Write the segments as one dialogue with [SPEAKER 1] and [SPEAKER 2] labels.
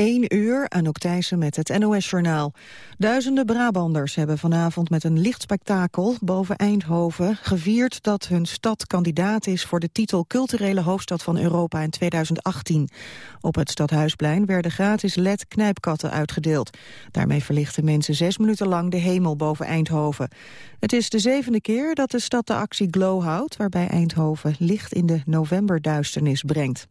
[SPEAKER 1] 1 uur, Anouk Thijssen met het NOS-journaal. Duizenden Brabanders hebben vanavond met een lichtspektakel boven Eindhoven gevierd dat hun stad kandidaat is voor de titel Culturele Hoofdstad van Europa in 2018. Op het Stadhuisplein werden gratis LED-knijpkatten uitgedeeld. Daarmee verlichten mensen zes minuten lang de hemel boven Eindhoven. Het is de zevende keer dat de stad de actie Glow houdt, waarbij Eindhoven licht in de novemberduisternis brengt.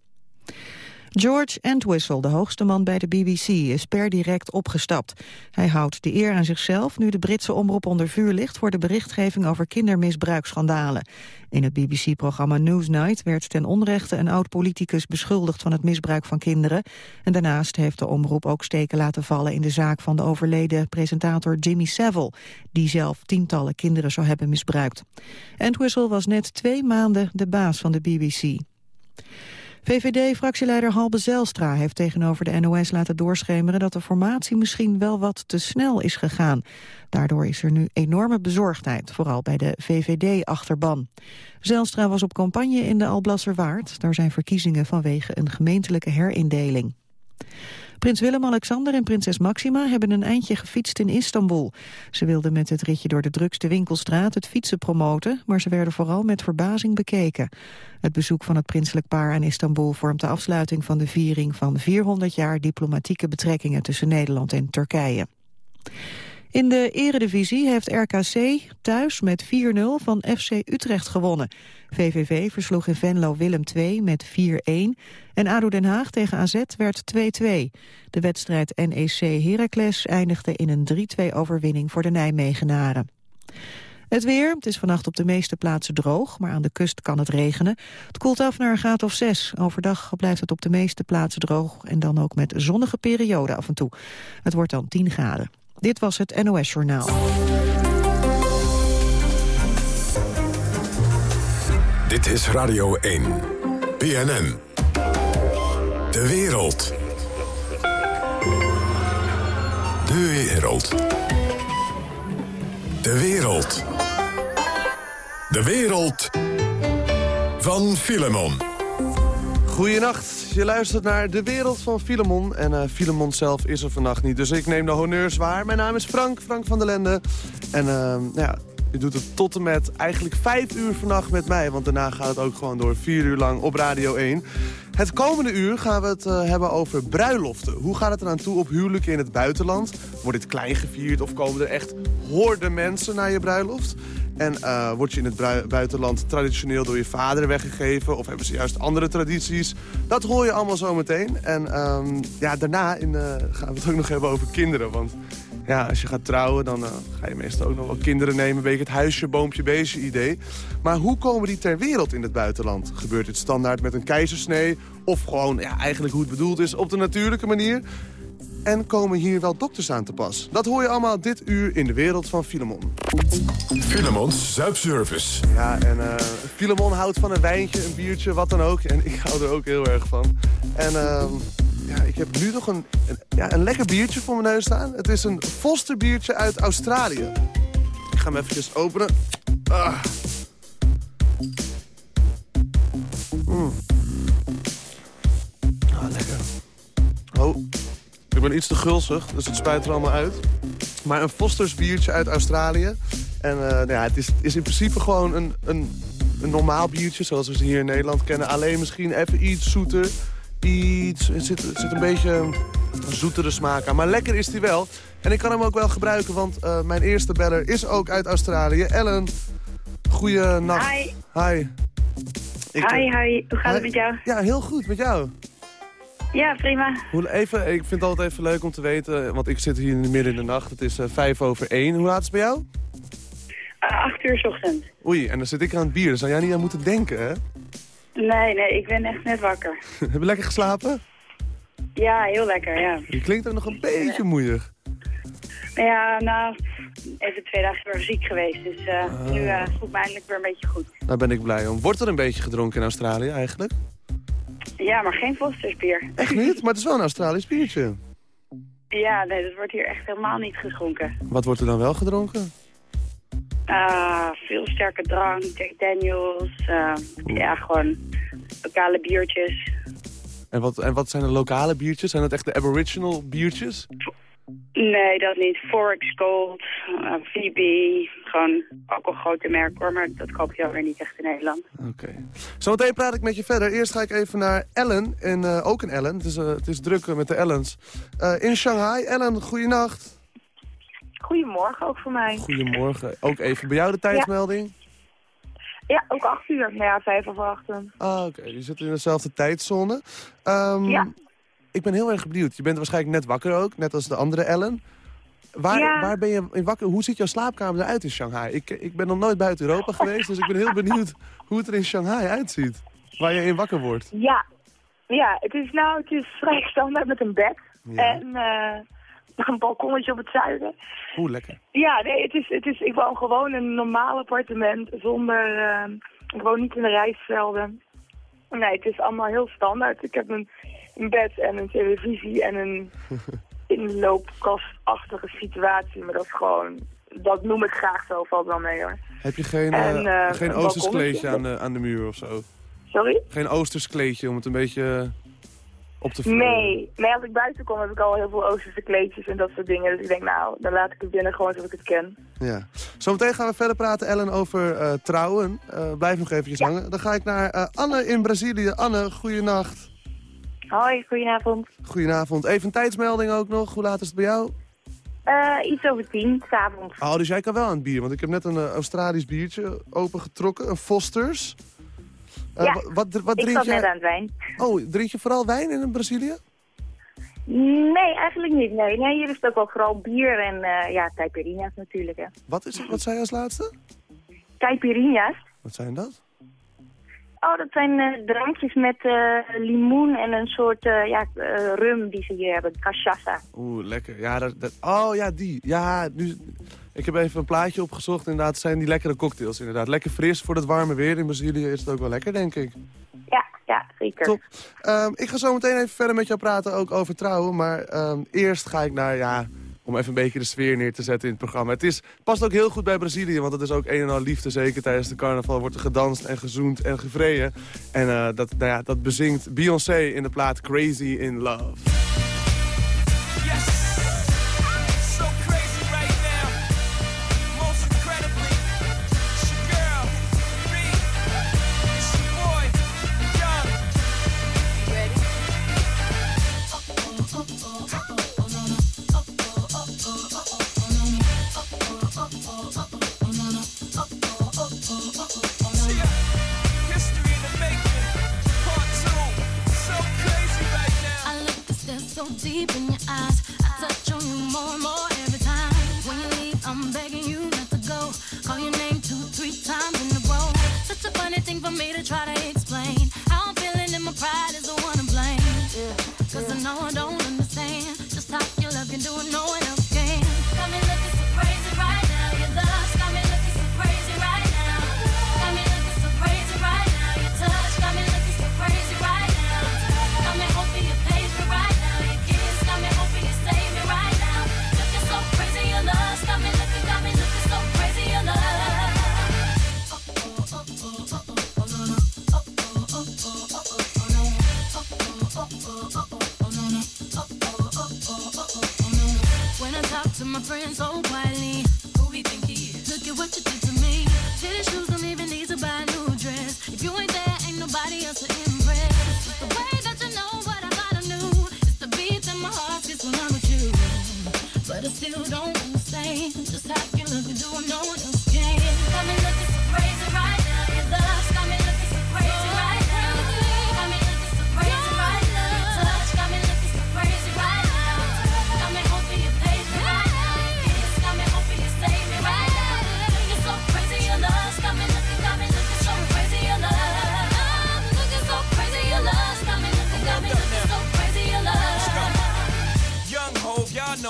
[SPEAKER 1] George Entwistle, de hoogste man bij de BBC, is per direct opgestapt. Hij houdt de eer aan zichzelf nu de Britse omroep onder vuur ligt... voor de berichtgeving over kindermisbruiksschandalen. In het BBC-programma Newsnight werd ten onrechte een oud-politicus beschuldigd van het misbruik van kinderen. En daarnaast heeft de omroep ook steken laten vallen in de zaak van de overleden presentator Jimmy Savile, die zelf tientallen kinderen zou hebben misbruikt. Entwistle was net twee maanden de baas van de BBC. VVD-fractieleider Halbe Zelstra heeft tegenover de NOS laten doorschemeren dat de formatie misschien wel wat te snel is gegaan. Daardoor is er nu enorme bezorgdheid, vooral bij de VVD-achterban. Zelstra was op campagne in de Alblasserwaard. Daar zijn verkiezingen vanwege een gemeentelijke herindeling. Prins Willem-Alexander en prinses Maxima hebben een eindje gefietst in Istanbul. Ze wilden met het ritje door de drukste winkelstraat het fietsen promoten, maar ze werden vooral met verbazing bekeken. Het bezoek van het prinselijk paar aan Istanbul vormt de afsluiting van de viering van 400 jaar diplomatieke betrekkingen tussen Nederland en Turkije. In de eredivisie heeft RKC thuis met 4-0 van FC Utrecht gewonnen. VVV versloeg in Venlo Willem II met 4-1 en ADO Den Haag tegen AZ werd 2-2. De wedstrijd NEC Heracles eindigde in een 3-2 overwinning voor de Nijmegenaren. Het weer, het is vannacht op de meeste plaatsen droog, maar aan de kust kan het regenen. Het koelt af naar een graad of 6. Overdag blijft het op de meeste plaatsen droog en dan ook met zonnige perioden af en toe. Het wordt dan 10 graden. Dit was het NOS Journaal.
[SPEAKER 2] Dit is Radio 1. BNN. De wereld. De wereld. De wereld. De wereld van Filemon.
[SPEAKER 3] Goedenacht, je luistert naar De Wereld van Filemon. En uh, Filemon zelf is er vannacht niet, dus ik neem de honneurs waar. Mijn naam is Frank, Frank van der Lende. En uh, nou ja, je doet het tot en met eigenlijk vijf uur vannacht met mij. Want daarna gaat het ook gewoon door vier uur lang op Radio 1. Het komende uur gaan we het uh, hebben over bruiloften. Hoe gaat het eraan toe op huwelijken in het buitenland? Wordt dit klein gevierd of komen er echt horden mensen naar je bruiloft? En uh, word je in het buitenland traditioneel door je vader weggegeven? Of hebben ze juist andere tradities? Dat hoor je allemaal zo meteen. En um, ja, daarna in, uh, gaan we het ook nog hebben over kinderen. Want ja, als je gaat trouwen, dan uh, ga je meestal ook nog wel kinderen nemen. Een beetje het huisje, boompje, beestje idee. Maar hoe komen die ter wereld in het buitenland? Gebeurt dit standaard met een keizersnee? Of gewoon ja, eigenlijk hoe het bedoeld is op de natuurlijke manier? En komen hier wel dokters aan te pas? Dat hoor je allemaal dit uur in de wereld van Filemon.
[SPEAKER 2] Filemons Zuipservice.
[SPEAKER 3] Ja, en uh, Filemon houdt van een wijntje, een biertje, wat dan ook. En ik hou er ook heel erg van. En uh, ja, ik heb nu nog een, een, ja, een lekker biertje voor mijn neus staan. Het is een Foster biertje uit Australië. Ik ga hem eventjes openen. Ah. Mm. Ik ben iets te gulzig, dus het spijt er allemaal uit. Maar een Foster's biertje uit Australië. En uh, nou ja, het is, is in principe gewoon een, een, een normaal biertje, zoals we ze hier in Nederland kennen. Alleen misschien even iets zoeter. Iets, het zit, het zit een beetje een zoetere smaak aan. Maar lekker is die wel. En ik kan hem ook wel gebruiken, want uh, mijn eerste beller is ook uit Australië. Ellen, goeienacht.
[SPEAKER 4] Hi.
[SPEAKER 3] Hi.
[SPEAKER 4] Ik, hi, hi. Hoe gaat
[SPEAKER 3] hi.
[SPEAKER 4] het met jou?
[SPEAKER 3] Ja, heel goed. Met jou?
[SPEAKER 4] Ja, prima.
[SPEAKER 3] Hoe, even, ik vind het altijd even leuk om te weten, want ik zit hier in de midden in de nacht. Het is uh, vijf over één. Hoe laat is het bij jou?
[SPEAKER 4] Uh, acht uur s ochtend.
[SPEAKER 3] Oei, en dan zit ik aan het bier. Daar zou jij niet aan moeten denken, hè?
[SPEAKER 4] Nee, nee, ik ben echt net wakker.
[SPEAKER 3] Heb je lekker geslapen?
[SPEAKER 4] Ja, heel lekker, ja.
[SPEAKER 3] Je klinkt ook nog een beetje moeier.
[SPEAKER 4] Ja, nou, even twee dagen weer ziek geweest. Dus uh, oh. nu uh, voelt me eindelijk weer een beetje goed.
[SPEAKER 3] Daar ben ik blij om. Wordt er een beetje gedronken in Australië eigenlijk?
[SPEAKER 4] Ja, maar geen Fostersbier.
[SPEAKER 3] Echt niet? Maar het is wel een Australisch biertje.
[SPEAKER 4] Ja, nee, dat wordt hier echt helemaal niet geschonken.
[SPEAKER 3] Wat wordt er dan wel gedronken?
[SPEAKER 4] Uh, veel sterke drank, Jack Daniels, uh, ja, gewoon lokale biertjes.
[SPEAKER 3] En wat, en wat zijn de lokale biertjes? Zijn dat echt de aboriginal biertjes?
[SPEAKER 4] Nee, dat niet. Forex Gold, uh, VB, gewoon ook een grote merk hoor, maar dat koop je alweer niet echt in Nederland.
[SPEAKER 3] Oké. Zometeen praat ik met je verder. Eerst ga ik even naar Ellen, en, uh, ook een Ellen. Het is, uh, het is druk met de Ellens. in Shanghai. Ellen, goeienacht.
[SPEAKER 5] Goedemorgen ook voor mij.
[SPEAKER 3] Goedemorgen. Ook even bij jou de tijdsmelding?
[SPEAKER 5] Ja. Ja, ook acht uur. Nou ja, vijf of acht.
[SPEAKER 3] Ah, oké. Okay. Je zit in dezelfde tijdzone. Um, ja. Ik ben heel erg benieuwd. Je bent waarschijnlijk net wakker ook, net als de andere Ellen. Waar,
[SPEAKER 5] ja.
[SPEAKER 3] waar ben je in wakker? Hoe ziet jouw slaapkamer eruit in Shanghai? Ik, ik ben nog nooit buiten Europa geweest, dus ik ben heel benieuwd hoe het er in Shanghai uitziet. Waar je in wakker wordt.
[SPEAKER 5] Ja, ja het is nou het is vrij standaard met een bed. Ja. En uh, een balkonnetje op het zuiden.
[SPEAKER 3] Oeh, lekker.
[SPEAKER 5] Ja, nee, het is, het is, ik woon gewoon in een normaal appartement zonder... Uh, ik woon niet in de reisvelden. Nee, het is allemaal heel standaard. Ik heb een, een bed en een televisie en een inloopkastachtige situatie. Maar dat is gewoon... Dat noem ik graag zo, valt wel mee hoor.
[SPEAKER 3] Heb je geen, en, uh, geen oosters kleedje aan de, aan de muur of zo?
[SPEAKER 5] Sorry?
[SPEAKER 3] Geen oosters kleedje om het een beetje op te
[SPEAKER 5] vullen? Nee. nee, als ik buiten kom heb ik al heel veel oosterse kleedjes en dat soort dingen. Dus ik denk nou, dan laat ik het binnen gewoon zoals ik het ken.
[SPEAKER 3] Ja. Zometeen gaan we verder praten, Ellen, over uh, trouwen. Uh, blijf nog eventjes
[SPEAKER 5] ja.
[SPEAKER 3] hangen. Dan ga ik naar Anne in Brazilië. Anne, goeienacht.
[SPEAKER 5] Hoi, goedenavond.
[SPEAKER 3] Goedenavond. Even een tijdsmelding ook nog. Hoe laat is het bij jou?
[SPEAKER 5] Uh, iets over tien, s'avonds.
[SPEAKER 3] Oh, dus jij kan wel aan het bier. Want ik heb net een uh, Australisch biertje opengetrokken. Een Foster's.
[SPEAKER 5] Uh, ja, wat, wat, wat ik zat jij... net aan het wijn.
[SPEAKER 3] Oh, drink je vooral wijn in Brazilië?
[SPEAKER 5] Nee, eigenlijk niet. Nee, nee hier is het ook wel vooral bier en ja, caipirinha's natuurlijk. Hè.
[SPEAKER 3] Wat, is het? wat zei je als laatste?
[SPEAKER 5] Caipirinha's.
[SPEAKER 3] Wat zijn dat?
[SPEAKER 5] Oh, dat zijn uh, drankjes met uh, limoen en een soort uh, ja, rum die ze hier hebben, cachaça.
[SPEAKER 3] Oeh, lekker. Ja, dat, dat, oh ja, die. Ja, nu, ik heb even een plaatje opgezocht. Inderdaad, zijn die lekkere cocktails. Inderdaad, lekker fris voor het warme weer. In Brazilië is het ook wel lekker, denk ik.
[SPEAKER 5] Ja, ja, zeker.
[SPEAKER 3] Top. Um, ik ga zo meteen even verder met jou praten, ook over trouwen. Maar um, eerst ga ik naar, ja, om even een beetje de sfeer neer te zetten in het programma. Het is, past ook heel goed bij Brazilië, want het is ook een en al liefde. Zeker tijdens de carnaval wordt er gedanst en gezoend en gevreden. En uh, dat, nou ja, dat bezingt Beyoncé in de plaat Crazy in Love.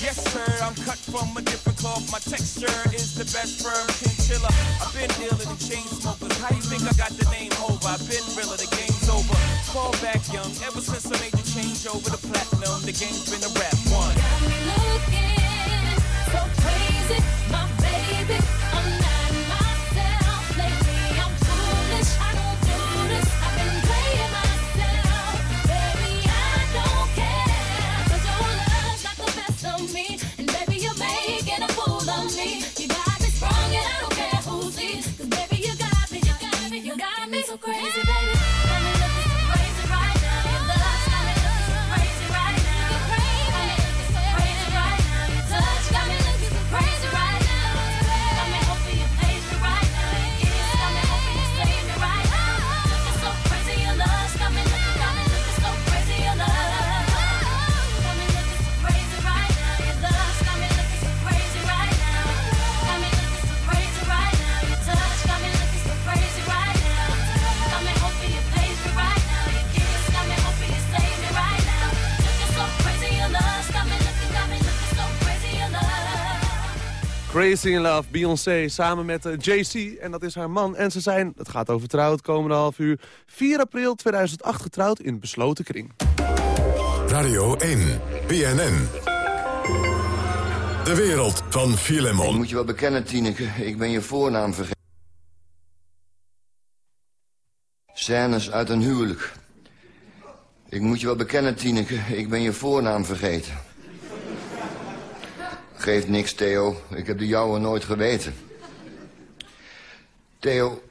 [SPEAKER 6] Yes, sir, I'm cut from a different cloth. My texture is the best firm chinchilla. I've been dealing in chain smokers. How you think I got the name over? I've been realer, the game's over. Fall back young, ever since I made the change over to platinum, the game's been a rap one.
[SPEAKER 7] Got me looking so crazy, Crazy
[SPEAKER 3] in Love, Beyoncé, samen met eh, JC. En dat is haar man. En ze zijn, het gaat over trouw het komende half uur... 4 april 2008 getrouwd in besloten kring.
[SPEAKER 2] Radio 1, BNN. De wereld van
[SPEAKER 8] Ik
[SPEAKER 2] Filemon.
[SPEAKER 8] moet je wel bekennen, Tineke. Ik ben je voornaam vergeten. Scènes uit een huwelijk. Ik moet je wel bekennen, Tineke. Ik ben je voornaam vergeten. Geeft niks, Theo. Ik heb de jouwe nooit geweten. Theo,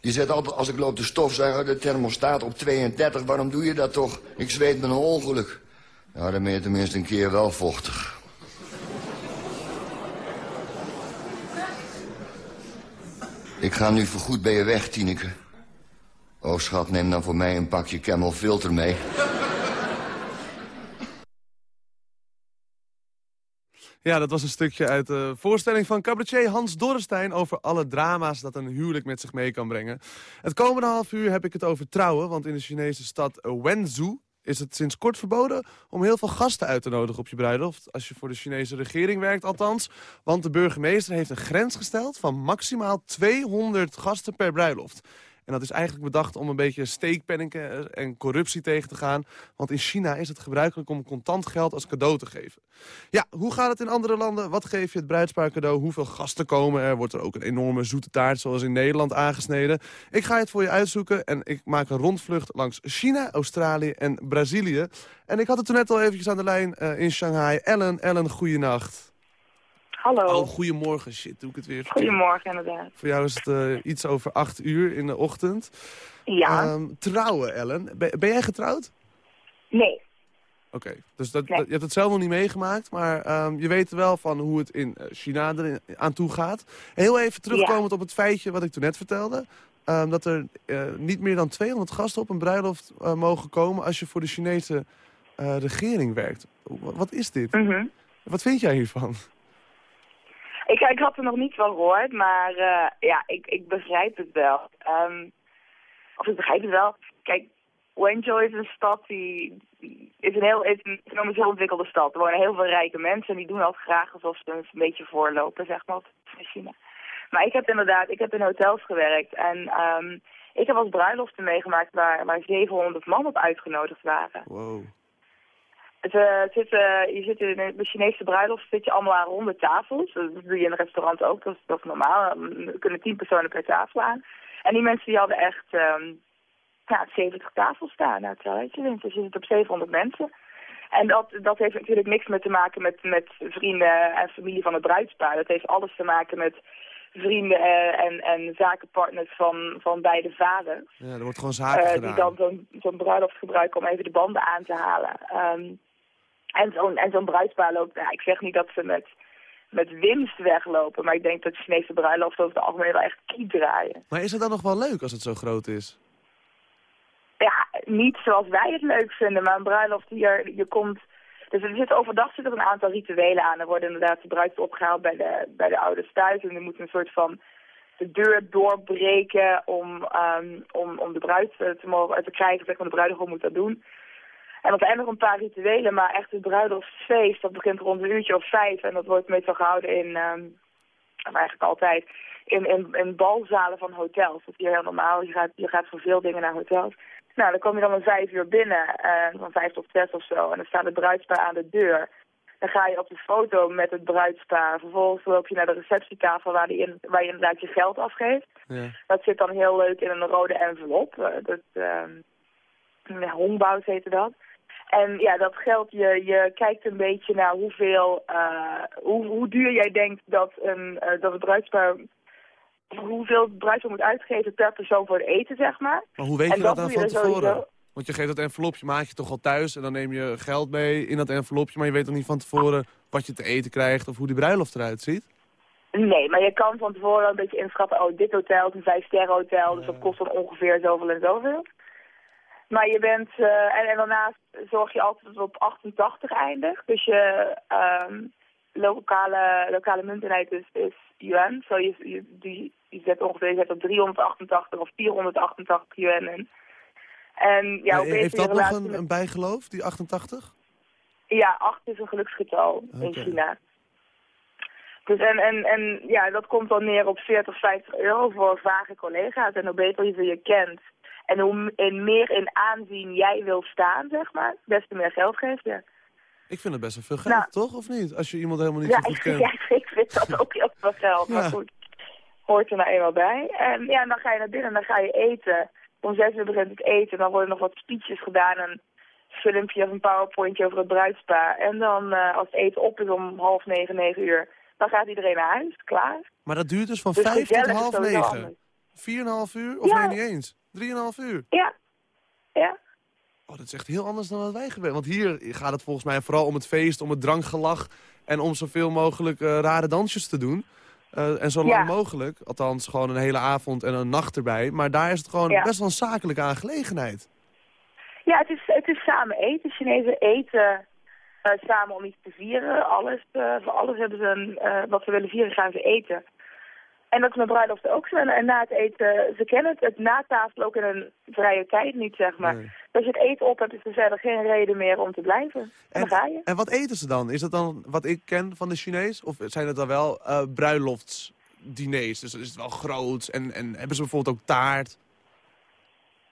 [SPEAKER 8] je zet altijd als ik loop de stofzuiger de thermostaat op 32. Waarom doe je dat toch? Ik zweet mijn ongeluk. Nou, dan ben je tenminste een keer wel vochtig. Ik ga nu voorgoed bij je weg, Tineke. Oh, schat, neem dan voor mij een pakje Camel Filter mee.
[SPEAKER 3] Ja, dat was een stukje uit de voorstelling van cabaretier Hans Dorrestein... over alle drama's dat een huwelijk met zich mee kan brengen. Het komende half uur heb ik het over trouwen... want in de Chinese stad Wenzhou is het sinds kort verboden... om heel veel gasten uit te nodigen op je bruiloft. Als je voor de Chinese regering werkt althans. Want de burgemeester heeft een grens gesteld... van maximaal 200 gasten per bruiloft. En dat is eigenlijk bedacht om een beetje steekpenningen en corruptie tegen te gaan. Want in China is het gebruikelijk om contant geld als cadeau te geven. Ja, hoe gaat het in andere landen? Wat geef je het bruidspaar cadeau? Hoeveel gasten komen er? Wordt er ook een enorme zoete taart zoals in Nederland aangesneden? Ik ga het voor je uitzoeken en ik maak een rondvlucht langs China, Australië en Brazilië. En ik had het toen net al eventjes aan de lijn eh, in Shanghai. Ellen, Ellen, goeienacht.
[SPEAKER 5] Hallo.
[SPEAKER 3] Oh, goedemorgen. Shit, doe ik het weer.
[SPEAKER 5] Goedemorgen, inderdaad.
[SPEAKER 3] Voor jou is het eh, iets over acht uur in de ochtend.
[SPEAKER 5] Ja.
[SPEAKER 3] Ehm, trouwen, Ellen. Ben, ben jij getrouwd?
[SPEAKER 5] nee.
[SPEAKER 3] Oké, dus dat,
[SPEAKER 5] Nee.
[SPEAKER 3] dat- je hebt het zelf nog niet meegemaakt, maar ehm, je weet wel van hoe het in eh, China er aan toe gaat. Heel even terugkomend op het feitje wat ik toen net vertelde. ehm, dat er eh, niet meer dan 200 gasten op een bruiloft mogen komen als je voor de Chinese regering werkt. Wa- Wat is dit?
[SPEAKER 5] Mhm.
[SPEAKER 3] Wat vind jij hiervan?
[SPEAKER 5] Ik, had er nog niet van gehoord, maar eh, ja, ik, ik begrijp het wel. Ehm, of ik begrijp het wel. Kijk, Wenzhou is een stad die is een heel is een economisch heel ontwikkelde stad. Er wonen heel veel rijke mensen en die doen altijd graag alsof ze een beetje voorlopen, zeg maar, China. Maar ik heb inderdaad, ik heb in hotels gewerkt en ehm, ik heb als bruiloften meegemaakt waar, waar 700 man op uitgenodigd waren.
[SPEAKER 3] Wow.
[SPEAKER 5] Het, het zit, eh, je zit in de Chinese bruiloft zit je allemaal aan ronde tafels. Dat doe je in een restaurant ook, dat is, dat is normaal. Er kunnen tien personen per tafel aan. En die mensen die hadden echt ehm ja, 70 tafels staan. Nou, weet je, dus je zit op 700 mensen. En dat, dat heeft natuurlijk niks meer te maken met, met vrienden en familie van het bruidspaar. Dat heeft alles te maken met vrienden eh, en, en zakenpartners van, van beide vaders.
[SPEAKER 3] Ja, er wordt gewoon zaken gedaan.
[SPEAKER 5] die dan zo'n zo'n bruiloft gebruiken om even de banden aan te halen. Ehm, en zo'n en zo'n bruidspaar loopt, ja, ik zeg niet dat ze met, met winst weglopen, maar ik denk dat Chinese bruiloften over het algemeen wel echt kiet draaien.
[SPEAKER 3] Maar is het dan nog wel leuk als het zo groot is?
[SPEAKER 5] Ja, niet zoals wij het leuk vinden, maar een bruiloft hier, je komt... Dus er zit overdag zitten er een aantal rituelen aan. Er worden inderdaad de bruid opgehaald bij de, bij de ouders thuis. En er moet een soort van de deur doorbreken om, ehm, om, om de bruid eh, te mogen te krijgen. Zeg maar, de bruidegom moet dat doen. En dat zijn nog een paar rituelen, maar echt het bruiloftsfeest, dat begint rond een uurtje of vijf. En dat wordt meestal gehouden in, ehm eigenlijk altijd, in, in, in balzalen van hotels. Dat is hier heel normaal. Je gaat, je gaat voor veel dingen naar hotels. Nou, dan kom je dan om vijf uur binnen, eh, van vijf tot zes of zo. En dan staat het bruidspaar aan de deur. Dan ga je op de foto met het bruidspaar. Vervolgens loop je naar de receptietafel waar, die in, waar je inderdaad je geld afgeeft.
[SPEAKER 3] Ja.
[SPEAKER 5] Dat zit dan heel leuk in een rode envelop. Eh, dat, ehm ja, Hongbout heette dat. En ja, dat geld, je, je kijkt een beetje naar hoeveel, eh, hoe, hoe duur jij denkt dat, een, eh, dat het bruidspaar, hoeveel het bruidspaar moet uitgeven per persoon voor het eten, zeg maar.
[SPEAKER 3] Maar hoe weet
[SPEAKER 5] En
[SPEAKER 3] je dat dan van tevoren?
[SPEAKER 5] sowieso.
[SPEAKER 3] Want je geeft dat envelopje, maak je toch al thuis en dan neem je geld mee in dat envelopje, maar je weet toch niet van tevoren wat je te eten krijgt of hoe die bruiloft eruit ziet?
[SPEAKER 5] Nee, maar je kan van tevoren een beetje inschatten, oh, dit hotel is een vijf-sterren hotel, dus dat kost dan ongeveer zoveel en zoveel. Maar je bent, eh, en, en daarnaast zorg je altijd dat het op 88 eindigt. Dus je ehm, lokale, lokale munteenheid is, is yuan. Zo je, je, die, je zet ongeveer je zet op 388 of 488 yuan in. En ja, hoe
[SPEAKER 3] Eh, Heeft dat nog een,
[SPEAKER 5] met-
[SPEAKER 3] een bijgeloof, die 88?
[SPEAKER 5] Ja, 8 is een geluksgetal in. China. Dus en, en, en ja, dat komt dan neer op 40, 50 euro voor vage collega's. En hoe beter je je kent en hoe en meer in aanzien jij wil staan, zeg maar, des te meer geld geeft je.
[SPEAKER 3] Ik vind het best wel veel geld,
[SPEAKER 5] Nou.
[SPEAKER 3] toch? Of niet? Als je iemand helemaal niet
[SPEAKER 5] Ja,
[SPEAKER 3] zo goed
[SPEAKER 5] ik,
[SPEAKER 3] kent.
[SPEAKER 5] ja, ik vind dat ook heel veel geld, maar goed. Hoort er nou eenmaal bij. En ja, dan ga je naar binnen en dan ga je eten. Om zes uur begint het eten. Dan worden nog wat speeches gedaan. Een filmpje of een powerpointje over het bruidspaar. En dan, eh, als het eten op is om half negen, negen uur, dan gaat iedereen naar huis. Klaar.
[SPEAKER 3] Maar dat duurt dus van
[SPEAKER 5] Dus
[SPEAKER 3] 5 tot half
[SPEAKER 5] sowieso
[SPEAKER 3] 9.
[SPEAKER 5] anders.
[SPEAKER 3] 4,5 uur? Of
[SPEAKER 5] Ja.
[SPEAKER 3] nee, niet eens. 3,5 uur.
[SPEAKER 5] Ja. Ja.
[SPEAKER 3] Oh, dat is echt heel anders dan wat wij gewend. Want hier gaat het volgens mij vooral om het feest, om het drankgelach... en om zoveel mogelijk eh, rare dansjes te doen. Eh, en zo lang
[SPEAKER 5] Ja.
[SPEAKER 3] mogelijk. Althans, gewoon een hele avond en een nacht erbij. Maar daar is het gewoon
[SPEAKER 5] Ja.
[SPEAKER 3] best wel een zakelijke aangelegenheid.
[SPEAKER 5] Ja, het is, het is samen eten. Chinezen eten eh, samen om iets te vieren. Alles, voor alles hebben ze een, wat ze willen vieren, gaan ze eten. En dat is met bruiloft ook zo. En, en na het eten, ze kennen het, het natafelen ook in een vrije tijd niet, zeg maar.
[SPEAKER 3] Nee.
[SPEAKER 5] Als je het eten op hebt, is er verder geen reden meer om te blijven. En, dan ga je.
[SPEAKER 3] en wat eten ze dan? Is dat dan wat ik ken van de Chinees? Of zijn het dan wel eh bruiloftsdiners? Dus is het wel groot? En, en hebben ze bijvoorbeeld ook taart?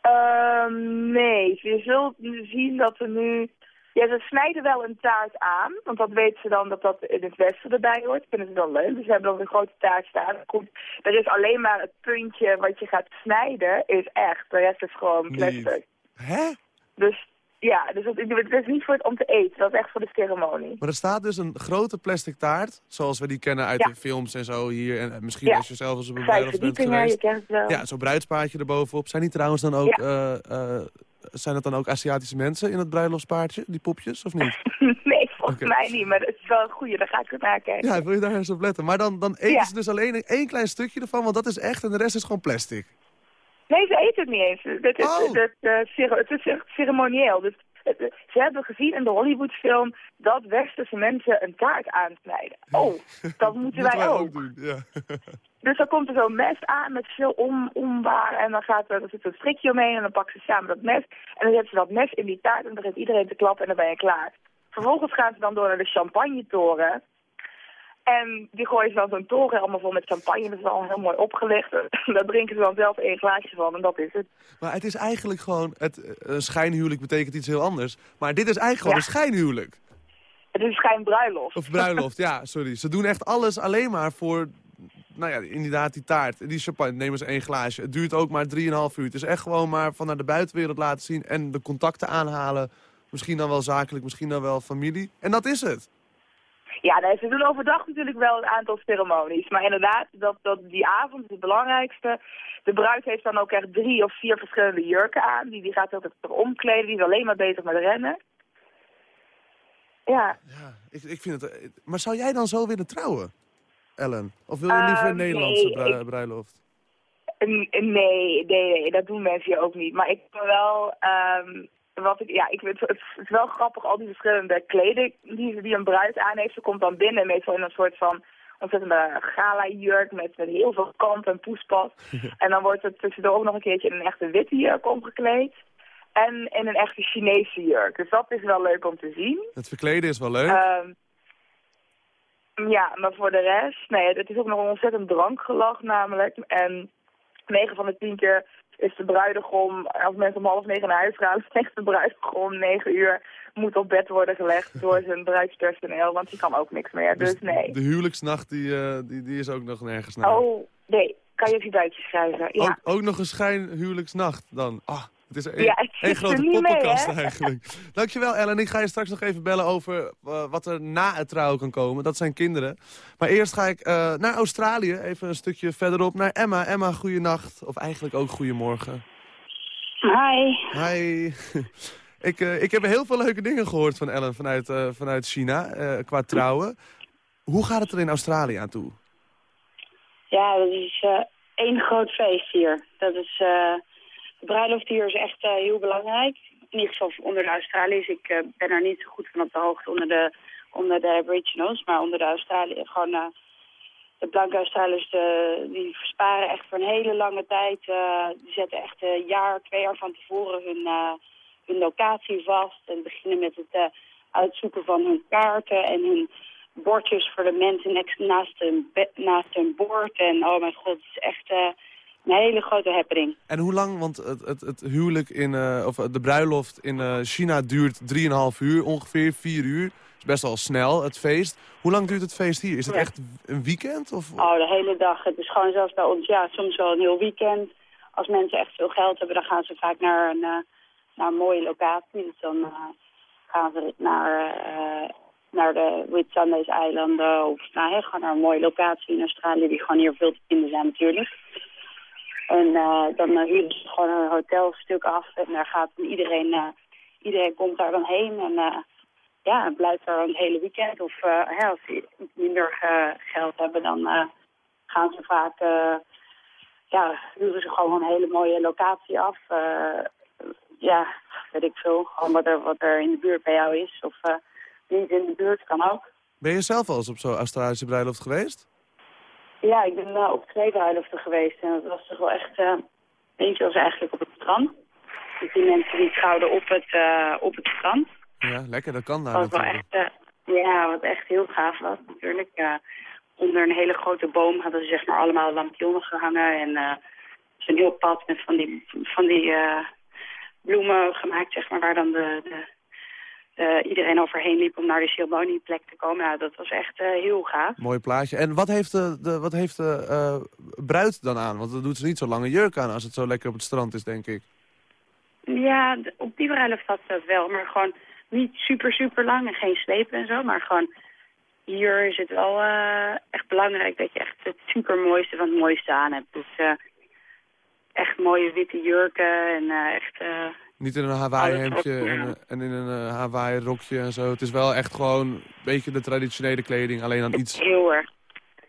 [SPEAKER 5] Ehm, nee, je zult zien dat er nu... Ja, ze snijden wel een taart aan, want dat weten ze dan dat dat in het westen erbij hoort. Vinden ze dan leuk, dus ze hebben dan een grote taart staan. Goed, er is alleen maar het puntje wat je gaat snijden, is echt. De rest is gewoon plastic.
[SPEAKER 3] Hè?
[SPEAKER 5] Dus ja, dus het, het is niet voor het om te eten, dat is echt voor de ceremonie.
[SPEAKER 3] Maar er staat dus een grote plastic taart, zoals we die kennen uit
[SPEAKER 5] Ja.
[SPEAKER 3] de films en zo hier. En misschien
[SPEAKER 5] Ja.
[SPEAKER 3] als je zelf op een bruiloft bent
[SPEAKER 5] verdiepingen, je
[SPEAKER 3] geweest.
[SPEAKER 5] kent het wel.
[SPEAKER 3] Ja, zo'n bruidspaardje erbovenop. Zijn die trouwens dan ook,
[SPEAKER 5] Ja.
[SPEAKER 3] eh, eh, zijn het dan ook Aziatische mensen in het bruiloftspaardje, die popjes, of niet?
[SPEAKER 5] nee, volgens mij niet, maar het is wel een goeie, daar ga ik er naar kijken.
[SPEAKER 3] Ja, wil je daar eens op letten. Maar dan, dan eten
[SPEAKER 5] Ja.
[SPEAKER 3] ze dus alleen een- één klein stukje ervan, want dat is echt en de rest is gewoon plastic.
[SPEAKER 5] Nee, ze eten het niet eens. Het is,
[SPEAKER 3] Oh.
[SPEAKER 5] het, eh, het is ceremonieel. Dus ze hebben gezien in de Hollywoodfilm dat westerse mensen een taart aansnijden. Oh, dat moeten wij, ook.
[SPEAKER 3] doen. Ja.
[SPEAKER 5] Dus dan komt er zo'n mes aan met veel om, ombaar en dan gaat er, er zit een strikje omheen en dan pakken ze samen dat mes. En dan zetten ze dat mes in die taart en dan begint iedereen te klappen en dan ben je klaar. Vervolgens gaan ze dan door naar de champagnetoren. En die gooien ze dan zo'n toren helemaal vol met champagne. Dat is al heel mooi opgelicht. Daar drinken ze dan zelf één glaasje van en dat is het.
[SPEAKER 3] Maar het is eigenlijk gewoon, het, eh, een schijnhuwelijk betekent iets heel anders. Maar dit is eigenlijk gewoon
[SPEAKER 5] Ja.
[SPEAKER 3] een schijnhuwelijk.
[SPEAKER 5] Het is schijnbruiloft.
[SPEAKER 3] Of bruiloft, ja, sorry. Ze doen echt alles alleen maar voor, nou ja, inderdaad die taart. Die champagne, nemen ze één glaasje. Het duurt ook maar 3,5 uur. Het is echt gewoon maar van naar de buitenwereld laten zien en de contacten aanhalen. Misschien dan wel zakelijk, misschien dan wel familie. En dat is het.
[SPEAKER 5] Ja, nee, ze doen overdag natuurlijk wel een aantal ceremonies. Maar inderdaad, dat, dat, die avond is het belangrijkste. De bruid heeft dan ook echt drie of vier verschillende jurken aan. Die, die gaat altijd omkleden, die is alleen maar bezig met rennen. Ja,
[SPEAKER 3] Ja, ik, ik vind het... Maar zou jij dan zo willen trouwen, Ellen? Of wil je liever een
[SPEAKER 5] Ehm,
[SPEAKER 3] Nederlandse
[SPEAKER 5] nee,
[SPEAKER 3] brui-
[SPEAKER 5] ik-
[SPEAKER 3] bruiloft?
[SPEAKER 5] Nee, nee, nee, dat doen mensen hier ook niet. Maar ik ben wel, ehm, wat ik, ja, ik vind het, het is wel grappig, al die verschillende kleding die, die een bruid aan heeft. Ze komt dan binnen, meestal in een soort van ontzettende gala-jurk met, met heel veel kant en poespas. en dan wordt het tussendoor ook nog een keertje in een echte witte jurk omgekleed. En in een echte Chinese jurk. Dus dat is wel leuk om te zien.
[SPEAKER 3] Het verkleden is wel leuk.
[SPEAKER 5] Ehm, ja, maar voor de rest, nee, het is ook nog een ontzettend drankgelach namelijk. En 9 van de 10 keer is de bruidegom, als mensen om half negen naar huis gaan, zegt de bruidegom om 9 uur moet op bed worden gelegd door zijn bruidspersoneel, want die kan ook niks meer. Dus, nee.
[SPEAKER 3] De huwelijksnacht die, eh, die, die is ook nog nergens naar.
[SPEAKER 5] Oh, nee. Kan je op je buitje schrijven, ja.
[SPEAKER 3] Ook, ook nog een schijnhuwelijksnacht dan. Ah, het is een,
[SPEAKER 5] Ja,
[SPEAKER 3] een grote
[SPEAKER 5] mee,
[SPEAKER 3] poppenkast eigenlijk. Dankjewel Ellen. Ik ga je straks nog even bellen over eh, wat er na het trouwen kan komen. Dat zijn kinderen. Maar eerst ga ik eh, naar Australië. Even een stukje verderop naar Emma. Emma, goeienacht. Of eigenlijk ook goeiemorgen.
[SPEAKER 4] Hi.
[SPEAKER 3] Hi. ik, eh, ik heb heel veel leuke dingen gehoord van Ellen vanuit, vanuit China qua trouwen. Hoe gaat het er in Australië aan toe?
[SPEAKER 4] Ja, dat is één groot feest hier. Dat is, de bruiloft hier is echt eh, heel belangrijk. In ieder geval onder de Australiërs. Ik eh, ben er niet zo goed van op de hoogte onder de, onder de Aboriginals. Maar onder de Australiërs, gewoon eh, de blanke Australiërs, die versparen echt voor een hele lange tijd. die zetten echt een jaar, twee jaar van tevoren hun, hun locatie vast. En beginnen met het uitzoeken van hun kaarten en hun bordjes voor de mensen naast hun, naast hun bord. En oh mijn god, het is echt een hele grote happening.
[SPEAKER 3] En hoe lang, want het, het, het huwelijk in, eh, of de bruiloft in eh, China duurt 3,5 uur, ongeveer 4 uur. Is best wel snel, het feest. Hoe lang duurt het feest hier? Is het
[SPEAKER 4] Ja.
[SPEAKER 3] echt een weekend? Of?
[SPEAKER 4] Oh, de hele dag. Het is gewoon zelfs bij ons, ja, soms wel een heel weekend. Als mensen echt veel geld hebben, dan gaan ze vaak naar een, eh, naar een mooie locatie. Dus dan gaan ze naar, naar de Whitsundays eilanden of nou, gewoon naar een mooie locatie in Australië die gewoon hier veel te vinden zijn natuurlijk. En eh, dan uh, huren ze gewoon een hotelstuk af en daar gaat iedereen, eh, iedereen komt daar dan heen en eh, ja, blijft daar een hele weekend. Of eh, als ze minder eh, geld hebben, dan eh, gaan ze vaak, eh, ja, huren ze gewoon een hele mooie locatie af. Eh, ja, weet ik veel, gewoon wat er, wat er in de buurt bij jou is. Of eh, niet in de buurt, kan ook.
[SPEAKER 3] Ben je zelf al eens op zo'n Australische bruiloft geweest?
[SPEAKER 4] Ja, ik ben uh, op twee bruiloften geweest en dat was toch wel echt... eh eentje was eigenlijk op het strand. Dus die mensen die trouwden op het, eh, op het strand.
[SPEAKER 3] Ja, lekker, dat kan daar
[SPEAKER 4] Wat wel
[SPEAKER 3] natuurlijk.
[SPEAKER 4] echt, eh, ja, wat echt heel gaaf was natuurlijk. onder een hele grote boom hadden ze zeg maar allemaal lampionnen gehangen. En een heel pad met van die, van die bloemen gemaakt, zeg maar, waar dan de, de- iedereen overheen liep om naar de ceremonieplek te komen. Nou, dat was echt eh, heel gaaf.
[SPEAKER 3] Mooi plaatje. En wat heeft de, de, wat heeft de eh, bruid dan aan? Want dan doet ze niet zo'n lange jurk aan als het zo lekker op het strand is, denk ik.
[SPEAKER 4] Ja, op die bruiloft had ze wel, maar gewoon niet super, super lang en geen slepen en zo. Maar gewoon, hier is het wel eh, echt belangrijk dat je echt het supermooiste van het mooiste aan hebt. Dus eh, echt mooie witte jurken en eh, echt...
[SPEAKER 3] Niet in een Hawaii hemdje
[SPEAKER 4] Alles
[SPEAKER 3] en, eh, en in een eh, Hawaii rokje en zo. Het is wel echt gewoon een beetje de traditionele kleding, alleen dan iets.
[SPEAKER 4] heel erg,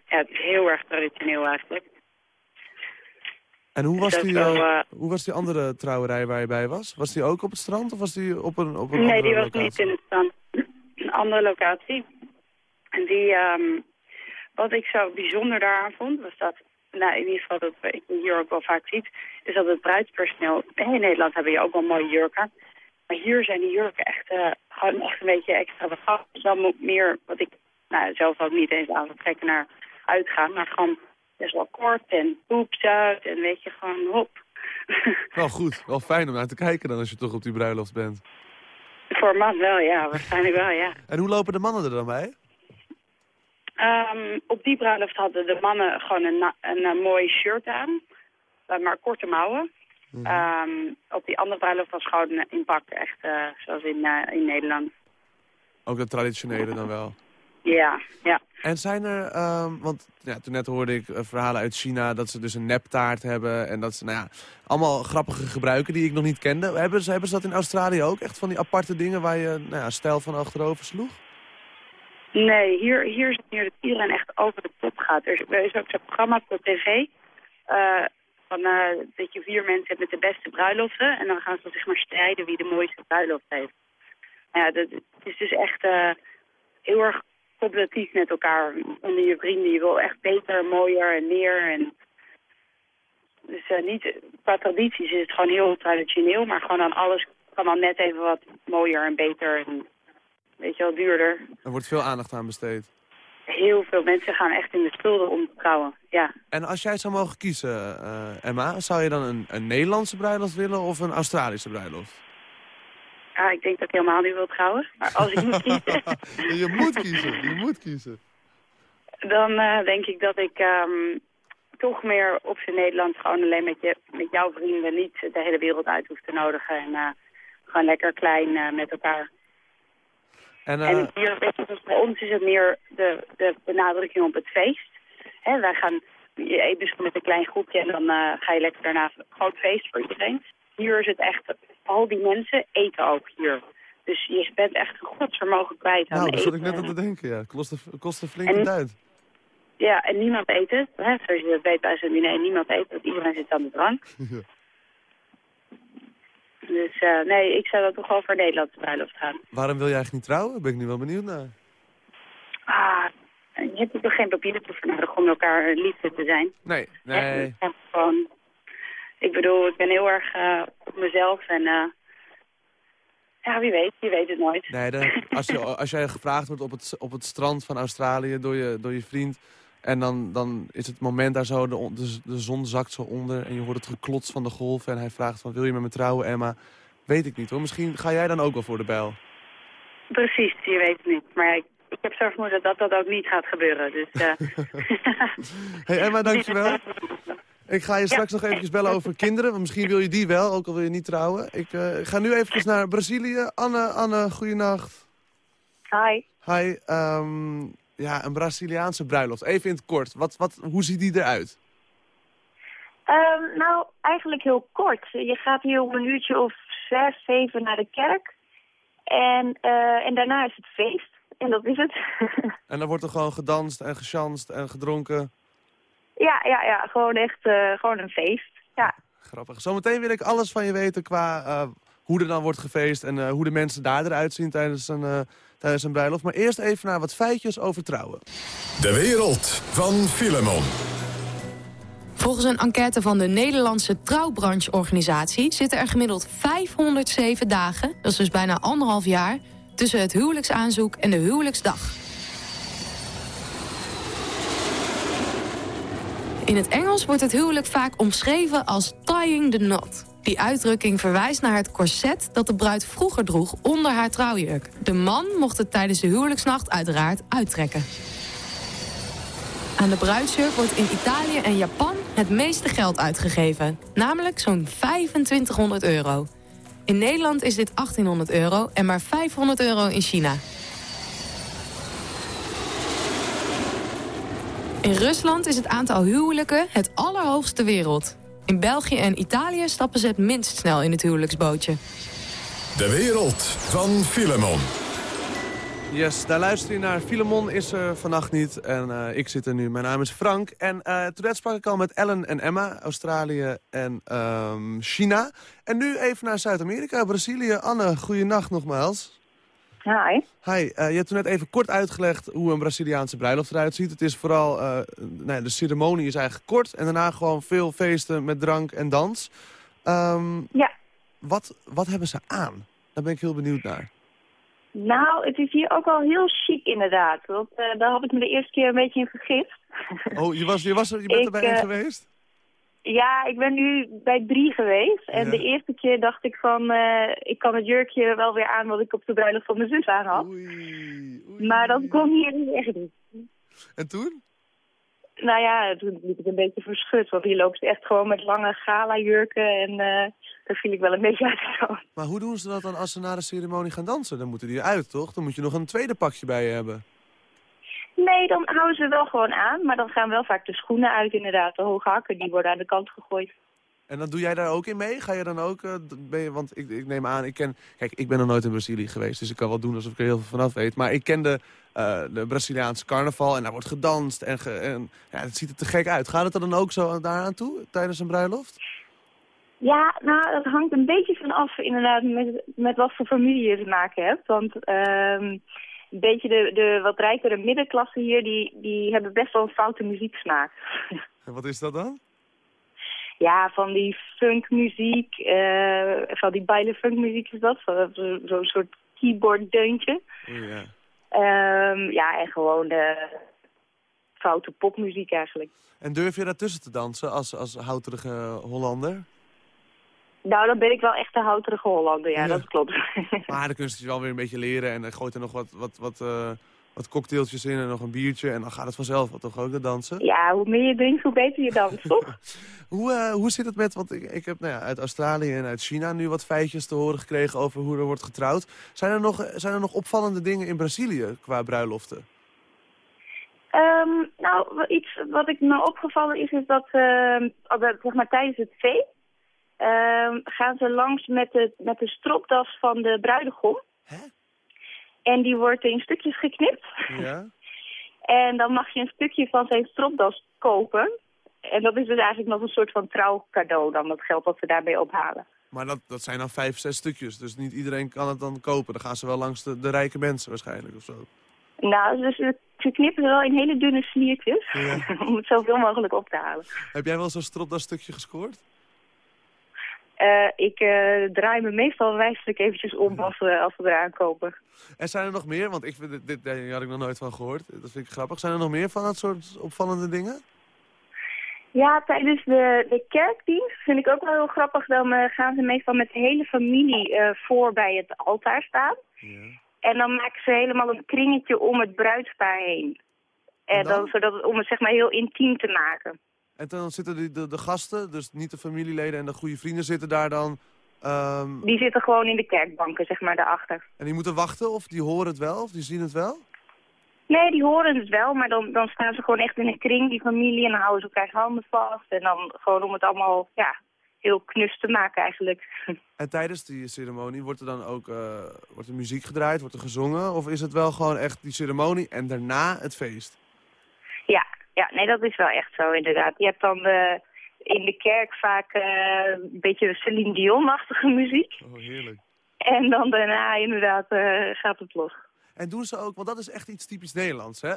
[SPEAKER 4] ja, het is heel erg traditioneel eigenlijk.
[SPEAKER 3] En hoe was, die,
[SPEAKER 4] wel,
[SPEAKER 3] eh, hoe was die andere trouwerij waar je bij was? Was die ook op het strand of was die op een, op een
[SPEAKER 4] Nee, die was
[SPEAKER 3] locatie?
[SPEAKER 4] niet in het strand. Een andere locatie. En die, ehm, wat ik zo bijzonder daaraan vond, was dat, nou in ieder geval dat ik hier ook wel vaak ziet, is dat het bruidspersoneel, in Nederland hebben je ook wel mooie jurken, maar hier zijn die jurken echt, eh, gewoon echt een beetje extravagant. Dus dan moet meer, wat ik nou, zelf ook niet eens aan het trekken naar uitgaan, maar gewoon best wel kort en poeps uit en weet je, gewoon hop.
[SPEAKER 3] Wel goed, wel fijn om naar te kijken dan als je toch op die bruiloft bent.
[SPEAKER 4] Voor een man wel, ja, waarschijnlijk wel, ja.
[SPEAKER 3] En hoe lopen de mannen er dan bij?
[SPEAKER 4] Ehm, op die bruiloft hadden de mannen gewoon een, een, eh, mooi shirt aan, eh, maar korte mouwen. Ehm, op die andere bruiloft was gewoon in pak, echt eh, zoals in, in Nederland.
[SPEAKER 3] Ook de traditionele dan wel.
[SPEAKER 4] Ja, ja.
[SPEAKER 3] En zijn er, ehm, want ja, toen net hoorde ik verhalen uit China dat ze dus een neptaart hebben. En dat ze, nou ja, allemaal grappige gebruiken die ik nog niet kende. Hebben ze, hebben ze dat in Australië ook? Echt van die aparte dingen waar je nou ja, stijl van achterover sloeg?
[SPEAKER 4] Nee, hier, hier is het meer dat iedereen echt over de top gaat. Er is, ook zo'n programma op tv, eh, van, eh, dat je vier mensen hebt met de beste bruiloften. En dan gaan ze zeg maar strijden wie de mooiste bruiloft heeft. Ja, dat, het is dus echt eh, heel erg competitief met elkaar onder je vrienden. Je wil echt beter, mooier en meer. En Dus niet, qua tradities is het gewoon heel traditioneel, maar gewoon dan alles kan dan net even wat mooier en beter en weet je wel, duurder.
[SPEAKER 3] Er wordt veel aandacht aan besteed.
[SPEAKER 4] Heel veel mensen gaan echt in de schulden om te trouwen, ja.
[SPEAKER 3] En als jij zou mogen kiezen, eh, Emma, zou je dan een, een Nederlandse bruiloft willen of een Australische bruiloft?
[SPEAKER 4] Ja, ik denk dat ik helemaal niet wil trouwen, maar als ik moet kiezen,
[SPEAKER 3] je moet kiezen, je moet kiezen.
[SPEAKER 4] dan eh, denk ik dat ik ehm, toch meer op zijn Nederlands gewoon alleen met, je, met jouw vrienden niet de hele wereld uit hoeft te nodigen. En eh, gewoon lekker klein met elkaar.
[SPEAKER 3] En, eh,
[SPEAKER 4] En hier, weet je, dus bij ons is het meer de, de benadrukking op het feest. Hè, wij gaan, je eet dus met een klein groepje en dan eh, ga je lekker daarna een groot feest voor iedereen. Hier is het echt, al die mensen eten ook hier. Dus je bent echt een godsvermogen kwijt aan
[SPEAKER 3] nou, daar zat ik net aan te denken, ja. Kost een, kost een flinke
[SPEAKER 4] En-
[SPEAKER 3] duit.
[SPEAKER 4] Ja, en niemand eet het. Hè? Zoals je dat weet bij zo'n diner, niemand eet het. Iedereen zit aan de drank.
[SPEAKER 3] Ja.
[SPEAKER 4] Dus eh, nee, ik zou dat toch wel voor Nederlandse bruiloft gaan.
[SPEAKER 3] Waarom wil je eigenlijk niet trouwen? Ben ik nu wel benieuwd naar.
[SPEAKER 4] Ah, je hebt toch geen papieren voor nodig om elkaar liefde te zijn.
[SPEAKER 3] Nee, nee.
[SPEAKER 4] Ja, gewoon, ik bedoel, ik ben heel erg eh, op mezelf en eh, ja, wie weet, je weet het nooit.
[SPEAKER 3] Nee, dan, als, je, als jij gevraagd wordt op het, op het strand van Australië door je, door je vriend... en dan, dan is het moment daar zo, de, de, de zon zakt zo onder... en je hoort het geklots van de golven en hij vraagt van... wil je met me trouwen, Emma? Weet ik niet hoor. Misschien ga jij dan ook wel voor de bijl.
[SPEAKER 4] Precies, je weet het niet. Maar ik, ik heb zo vermoeden dat dat ook niet gaat gebeuren. Dus, eh
[SPEAKER 3] hey Emma, dankjewel. Ik ga je straks nog eventjes bellen over kinderen. Want misschien wil je die wel, ook al wil je niet trouwen. Ik eh, ga nu eventjes naar Brazilië. Anne, Anne, goeienacht.
[SPEAKER 9] Hi.
[SPEAKER 3] Hi, ehm, ja, een Braziliaanse bruiloft. Even in het kort. Wat, wat, hoe ziet die eruit?
[SPEAKER 9] Ehm, nou, eigenlijk heel kort. Je gaat hier om een uurtje of zes, zeven naar de kerk. En, eh, en daarna is het feest. En dat is het.
[SPEAKER 3] En dan wordt er gewoon gedanst en gechanst en gedronken.
[SPEAKER 9] ja, ja, ja. Gewoon echt eh, gewoon een feest. Ja.
[SPEAKER 3] Grappig. Zometeen wil ik alles van je weten qua eh, hoe er dan wordt gefeest... en hoe de mensen daar eruit zien tijdens een, tijdens een bruiloft. Maar eerst even naar wat feitjes over trouwen.
[SPEAKER 2] De wereld van Filemon.
[SPEAKER 10] Volgens een enquête van de Nederlandse trouwbrancheorganisatie... zitten er gemiddeld 507 dagen, dat is dus bijna anderhalf jaar... tussen het huwelijksaanzoek en de huwelijksdag. In het Engels wordt het huwelijk vaak omschreven als tying the knot. Die uitdrukking verwijst naar het corset dat de bruid vroeger droeg onder haar trouwjurk. De man mocht het tijdens de huwelijksnacht uiteraard uittrekken. Aan de bruidsjurk wordt in Italië en Japan het meeste geld uitgegeven. Namelijk zo'n 2500 euro. In Nederland is dit 1800 euro en maar 500 euro in China. In Rusland is het aantal huwelijken het allerhoogst ter wereld. In België en Italië stappen ze het minst snel in het huwelijksbootje.
[SPEAKER 2] De wereld van Filemon.
[SPEAKER 3] Yes, daar luister je naar. Filemon is er vannacht niet en eh, ik zit er nu. Mijn naam is Frank. En eh toen net sprak ik al met Ellen en Emma, Australië en ehm, China. En nu even naar Zuid-Amerika, Brazilië. Anne, goeienacht nogmaals.
[SPEAKER 9] Hi.
[SPEAKER 3] Hi, eh, je hebt toen net even kort uitgelegd hoe een Braziliaanse bruiloft eruit ziet. Het is vooral, nou ja, de ceremonie is eigenlijk kort en daarna gewoon veel feesten met drank en dans. Ehm,
[SPEAKER 9] Ja.
[SPEAKER 3] wat, wat hebben ze aan? Daar ben ik heel benieuwd naar.
[SPEAKER 9] Nou, het is hier ook wel heel chic inderdaad. Want eh, daar had ik me de eerste keer een beetje in vergist.
[SPEAKER 3] Oh, je, was, je, was er, je bent
[SPEAKER 9] Ik,
[SPEAKER 3] er bij één
[SPEAKER 9] eh,
[SPEAKER 3] geweest?
[SPEAKER 9] Ja, ik ben nu bij drie geweest. En
[SPEAKER 3] Ja.
[SPEAKER 9] de eerste keer dacht ik van, eh, ik kan het jurkje wel weer aan wat ik op de bruiloft van mijn zus aan had.
[SPEAKER 3] Oei, oei.
[SPEAKER 9] Maar dat kon hier niet echt niet.
[SPEAKER 3] En toen?
[SPEAKER 9] Nou ja, toen liep ik een beetje verschut. Want hier loopt ze echt gewoon met lange gala-jurken. En eh daar viel ik wel een beetje uit.
[SPEAKER 3] Maar hoe doen ze dat dan als ze na de ceremonie gaan dansen? Dan moeten die uit, toch? Dan moet je nog een tweede pakje bij je hebben.
[SPEAKER 9] Nee, dan houden ze wel gewoon aan. Maar dan gaan wel vaak de schoenen uit inderdaad. De hoge hakken, die worden aan de kant gegooid.
[SPEAKER 3] En dan doe jij daar ook in mee? Ga je dan ook... eh, ben je, want ik, ik neem aan, ik ken... Kijk, ik ben nog nooit in Brazilië geweest, dus ik kan wel doen alsof ik er heel veel vanaf weet. Maar ik ken de, eh, de Braziliaanse carnaval en daar wordt gedanst. En, ge, en ja, het ziet er te gek uit. Gaat het er dan ook zo daaraan toe, tijdens een bruiloft?
[SPEAKER 9] Ja, nou, dat hangt een beetje van af inderdaad met, met wat voor familie je te maken hebt. Want ehm, een beetje de, de wat rijkere middenklasse hier, die, die hebben best wel een foute muzieksmaak.
[SPEAKER 3] En wat is dat dan?
[SPEAKER 9] Ja, van die funkmuziek, eh van die baile funkmuziek is dat, zo- zo'n soort keyboarddeuntje.
[SPEAKER 3] Ja.
[SPEAKER 9] Ehm, ja, en gewoon de foute popmuziek eigenlijk.
[SPEAKER 3] En durf je daartussen te dansen als, als houterige Hollander?
[SPEAKER 9] Nou, dan ben ik wel echt een houterige Hollander, ja,
[SPEAKER 3] Ja.
[SPEAKER 9] dat klopt.
[SPEAKER 3] Maar dan kun je het wel weer een beetje leren en dan gooit er nog wat, wat, wat, eh, wat cocktailtjes in en nog een biertje. En dan gaat het vanzelf wel toch ook, dat dansen?
[SPEAKER 9] ja, hoe meer je drinkt, hoe beter je danst, toch?
[SPEAKER 3] Hoe, eh, hoe zit het met, want ik, ik heb nou ja, uit Australië en uit China nu wat feitjes te horen gekregen over hoe er wordt getrouwd. Zijn er nog, zijn er nog opvallende dingen in Brazilië qua bruiloften?
[SPEAKER 9] Ehm, nou, iets wat ik me opgevallen is, is dat dat, zeg maar, tijdens het feest ehm, gaan ze langs met de, met de stropdas van de bruidegom.
[SPEAKER 3] Hè?
[SPEAKER 9] En die wordt in stukjes geknipt.
[SPEAKER 3] Ja?
[SPEAKER 9] En dan mag je een stukje van zijn stropdas kopen. En dat is dus eigenlijk nog een soort van trouwcadeau dan, dat geld dat ze daarbij ophalen.
[SPEAKER 3] Maar dat, dat zijn dan vijf, zes stukjes, dus niet iedereen kan het dan kopen. Dan gaan ze wel langs de, de rijke mensen waarschijnlijk of zo.
[SPEAKER 9] Nou, dus ze knippen ze wel in hele dunne sliertjes,
[SPEAKER 3] Ja.
[SPEAKER 9] om het zoveel mogelijk op te halen.
[SPEAKER 3] Heb jij wel zo'n stropdas stukje gescoord?
[SPEAKER 9] Eh, ik eh, draai me meestal wijselijk eventjes om als we, als we eraan kopen.
[SPEAKER 3] En zijn er nog meer? Want ik vind dit, dit daar had ik nog nooit van gehoord. Dat vind ik grappig. Zijn er nog meer van dat soort opvallende dingen?
[SPEAKER 9] Ja, tijdens de, de kerkdienst vind ik ook wel heel grappig. Dan eh, gaan ze meestal met de hele familie eh, voor bij het altaar staan.
[SPEAKER 3] Ja.
[SPEAKER 9] En dan maken ze helemaal een kringetje om het bruidspaar heen. En
[SPEAKER 3] En dan?
[SPEAKER 9] dan? zodat het, om het zeg maar heel intiem te maken.
[SPEAKER 3] En dan zitten die, de, de gasten, dus niet de familieleden en de goede vrienden, zitten daar dan... ehm,
[SPEAKER 9] Die zitten gewoon in de kerkbanken, zeg maar, daarachter.
[SPEAKER 3] en die moeten wachten of die horen het wel of die zien het wel?
[SPEAKER 9] Nee, die horen het wel, maar dan, dan staan ze gewoon echt in een kring, die familie, en dan houden ze elkaars handen vast. En dan gewoon om het allemaal, ja, heel knus te maken eigenlijk.
[SPEAKER 3] En tijdens die ceremonie wordt er dan ook eh, wordt er muziek gedraaid, wordt er gezongen? Of is het wel gewoon echt die ceremonie en daarna het feest?
[SPEAKER 9] Ja, nee, dat is wel echt zo inderdaad. Je hebt dan eh, in de kerk vaak eh, een beetje Celine Dion-achtige muziek.
[SPEAKER 3] Oh, heerlijk.
[SPEAKER 9] En dan daarna inderdaad eh, gaat het los.
[SPEAKER 3] En doen ze ook, want dat is echt iets typisch Nederlands, hè?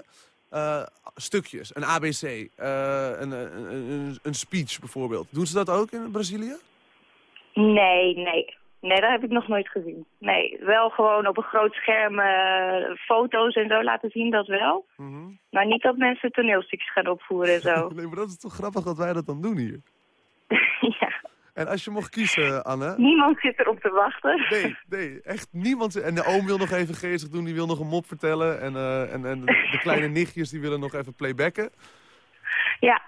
[SPEAKER 3] Eh, stukjes, een ABC, eh, een, een, een, een speech bijvoorbeeld. Doen ze dat ook in Brazilië?
[SPEAKER 9] Nee, nee. Nee, dat heb ik nog nooit gezien. Nee, wel gewoon op een groot scherm eh, foto's en zo laten zien, dat wel.
[SPEAKER 3] Mhm.
[SPEAKER 9] Maar niet dat mensen toneelstukjes gaan opvoeren en zo.
[SPEAKER 3] Nee, maar dat is toch grappig dat wij dat dan doen hier.
[SPEAKER 9] ja.
[SPEAKER 3] En als je mocht kiezen, Anne...
[SPEAKER 9] Niemand zit erop te wachten.
[SPEAKER 3] Nee, nee, echt niemand. En de oom wil nog even geestig doen, die wil nog een mop vertellen. En, eh, en, en de, de kleine nichtjes die willen nog even playbacken.
[SPEAKER 9] Ja,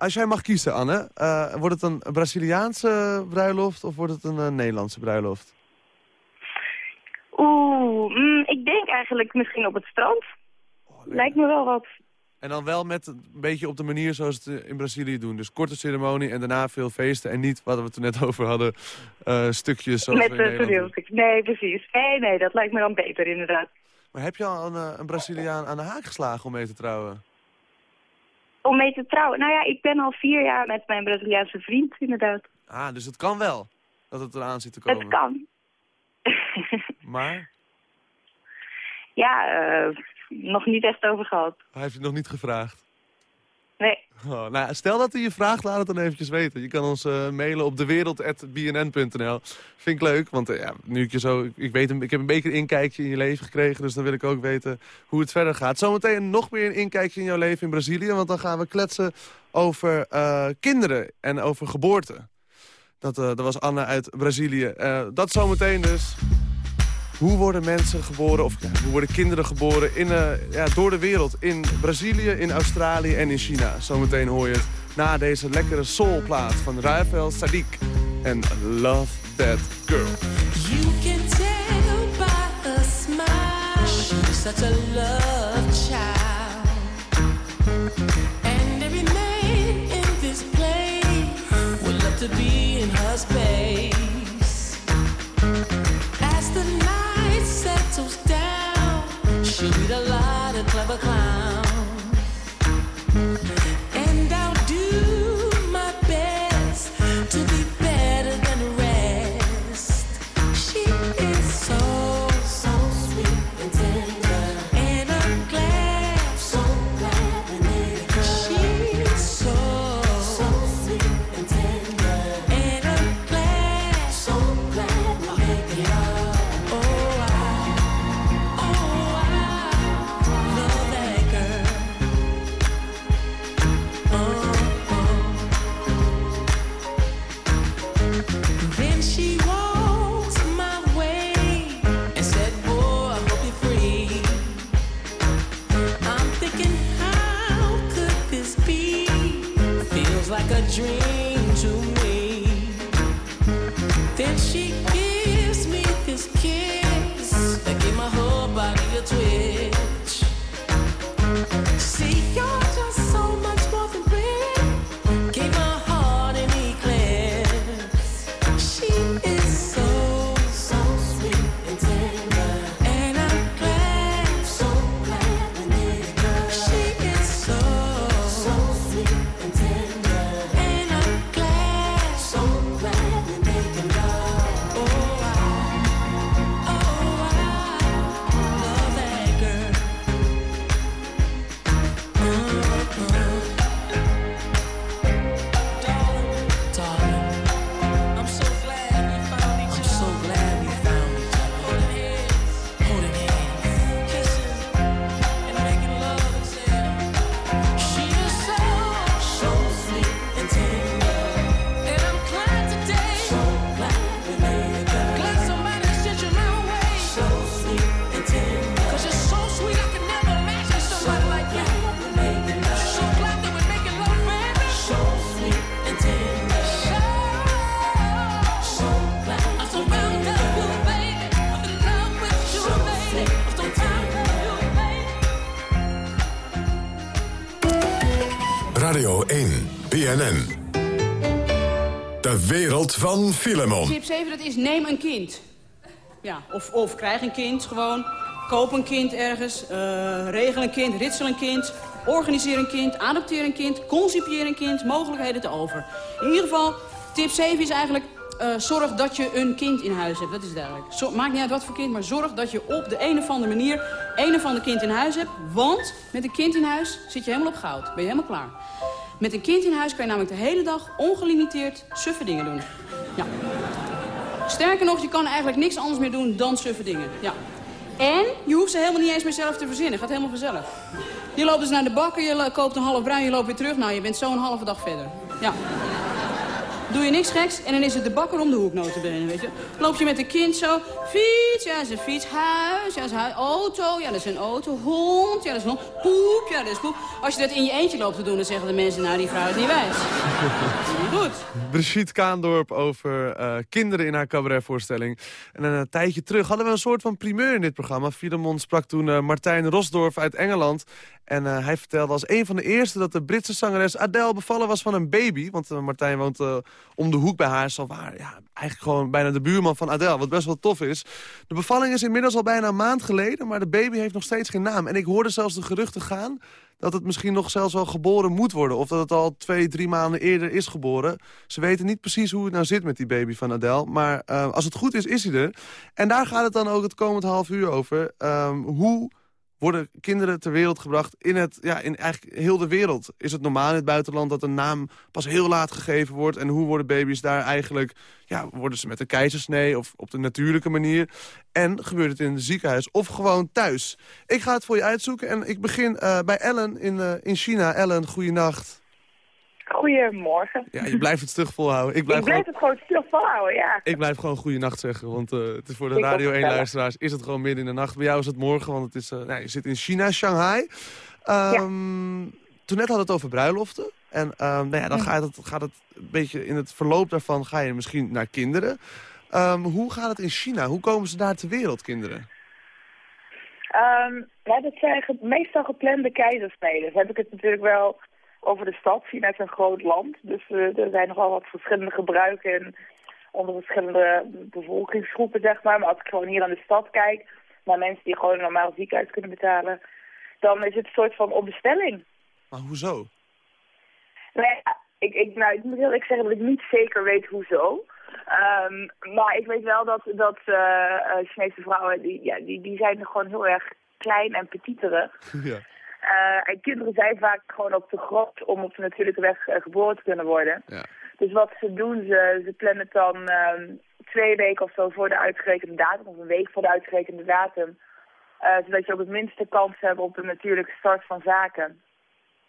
[SPEAKER 3] Als jij mag kiezen, Anne, eh, wordt het een Braziliaanse bruiloft of wordt het een eh, Nederlandse bruiloft?
[SPEAKER 9] oeh, mm, ik denk eigenlijk misschien op het strand. Lijkt me wel wat.
[SPEAKER 3] En dan wel met een beetje op de manier zoals ze het in Brazilië doen. Dus korte ceremonie en daarna veel feesten. En niet, wat we het er net over hadden, eh, stukjes zoals
[SPEAKER 9] Met toneelstukjes. Nee, precies. Nee, nee, dat lijkt me dan beter inderdaad.
[SPEAKER 3] Maar heb je al een, een Braziliaan aan de haak geslagen om mee te trouwen?
[SPEAKER 9] Om mee te trouwen. Nou ja, ik ben al vier jaar met mijn Braziliaanse vriend inderdaad.
[SPEAKER 3] Ah, dus het kan wel dat het eraan zit te komen.
[SPEAKER 9] Het kan.
[SPEAKER 3] Maar
[SPEAKER 9] ja, eh, nog niet echt over gehad.
[SPEAKER 3] hij heeft je nog niet gevraagd.
[SPEAKER 9] Nee.
[SPEAKER 3] Oh, nou, stel dat hij je vraagt, laat het dan eventjes weten. Je kan ons eh, mailen op dewereld.bnn.nl. Vind ik leuk, want eh, ja, nu ik je zo... Ik, weet ik heb een beetje een inkijkje in je leven gekregen... dus dan wil ik ook weten hoe het verder gaat. Zometeen nog meer een inkijkje in jouw leven in Brazilië... want dan gaan we kletsen over eh, kinderen en over geboorte. Dat, dat was Anne uit Brazilië. Dat zometeen dus. Hoe worden mensen geboren, of hoe worden kinderen geboren in, eh, ja, door de wereld? In Brazilië, in Australië en in China. Zometeen hoor je het na deze lekkere soulplaat van Rafael Sadiq en Love That Girl.
[SPEAKER 11] You can tell by her smile she's such a love child. And every man in this place would love to be in her space. As the night settles down, meet a lot of clever clowns. Body
[SPEAKER 2] van Filemon.
[SPEAKER 12] Tip 7, dat is neem een kind. Ja, of, of krijg een kind gewoon. Koop een kind ergens. eh, regel een kind, ritsel een kind. Organiseer een kind, adopteer een kind. Concipieer een kind. Mogelijkheden te over. In ieder geval, tip 7 is eigenlijk... eh, zorg dat je een kind in huis hebt. Dat is het eigenlijk. Zo, maakt niet uit wat voor kind, maar zorg dat je op de een of andere manier... een of ander kind in huis hebt. Want met een kind in huis zit je helemaal op goud. Ben je helemaal klaar. Met een kind in huis kan je namelijk de hele dag ongelimiteerd suffe dingen doen. Ja. Sterker nog, je kan eigenlijk niks anders meer doen dan suffe dingen. Ja. En je hoeft ze helemaal niet eens meer zelf te verzinnen. Gaat helemaal vanzelf. Je loopt dus naar de bakker, je koopt een half bruin, je loopt weer terug. Nou, je bent zo een halve dag verder. Ja. Doe je niks geks en dan is het de bakker om de hoek notabene, weet je. Loop je met een kind zo, fiets, ja, dat is een fiets, huis, ja, dat is huis, auto, ja, dat is een auto, hond, ja, dat is een hond, poep, ja, dat is poep. Als je dat in je eentje loopt te doen, dan zeggen de mensen, nou, die vrouw is niet wijs. Goed.
[SPEAKER 3] Brigitte Kaandorp over eh, kinderen in haar cabaretvoorstelling. En een tijdje terug hadden we een soort van primeur in dit programma. Filemon sprak toen eh, Martijn Rosdorf uit Engeland. En eh, hij vertelde als een van de eerste dat de Britse zangeres Adele bevallen was van een baby. Want eh, Martijn woont eh, om de hoek bij haar. Is al waar, ja, eigenlijk gewoon bijna de buurman van Adele. Wat best wel tof is. De bevalling is inmiddels al bijna een maand geleden. Maar de baby heeft nog steeds geen naam. En ik hoorde zelfs de geruchten gaan dat het misschien nog zelfs wel geboren moet worden. Of dat het al twee, drie maanden eerder is geboren. Ze weten niet precies hoe het nou zit met die baby van Adele. Maar als het goed is, is hij er. En daar gaat het dan ook het komend half uur over. Ehm, hoe worden kinderen ter wereld gebracht in, het, ja, in eigenlijk heel de wereld? Is het normaal in het buitenland dat een naam pas heel laat gegeven wordt? En hoe worden baby's daar eigenlijk... Ja, worden ze met een keizersnee of op de natuurlijke manier? En gebeurt het in het ziekenhuis of gewoon thuis? Ik ga het voor je uitzoeken en ik begin eh, bij Ellen in, eh, in China. Ellen, goeienacht.
[SPEAKER 5] Goedemorgen.
[SPEAKER 3] Ja, je blijft het stug volhouden. Ik blijf,
[SPEAKER 5] Ik blijf
[SPEAKER 3] gewoon,
[SPEAKER 5] het gewoon stil volhouden, ja.
[SPEAKER 3] ik blijf gewoon goeienacht zeggen, want eh, het is voor de
[SPEAKER 5] Ik
[SPEAKER 3] Radio 1
[SPEAKER 5] vertellen.
[SPEAKER 3] luisteraars is het gewoon midden in de nacht. Bij jou is het morgen, want het is, eh, nou, je zit in China, Shanghai. Ehm, Toen net hadden we het over bruiloften. En ehm, nou ja, dan gaat het, gaat het een beetje in het verloop daarvan ga je misschien naar kinderen. Ehm, hoe gaat het in China? Hoe komen ze daar ter wereld, kinderen?
[SPEAKER 5] Ja, dat zijn meestal geplande keizersneden. Heb ik het natuurlijk wel over de stad. China is een groot land, dus eh, er zijn nogal wat verschillende gebruiken en onder verschillende bevolkingsgroepen, zeg maar. Maar als ik gewoon hier aan de stad kijk, naar mensen die gewoon een normaal ziekenhuis kunnen betalen, dan is het een soort van op bestelling.
[SPEAKER 3] Maar hoezo?
[SPEAKER 5] Nou ja, ik, ik, nou, ik moet heel eerlijk zeggen dat ik niet zeker weet hoezo. Ehm, maar ik weet wel dat, dat eh, Chinese vrouwen, die, ja, die, die zijn gewoon heel erg klein en petiterig.
[SPEAKER 3] ja.
[SPEAKER 5] Eh, en kinderen zijn vaak gewoon ook te groot om op de natuurlijke weg eh, geboren te kunnen worden.
[SPEAKER 3] Ja.
[SPEAKER 5] Dus wat ze doen, ze, ze plannen het dan ehm, twee weken of zo voor de uitgerekende datum, of een week voor de uitgerekende datum. eh, zodat je ook het minste kans hebt op een natuurlijke start van zaken.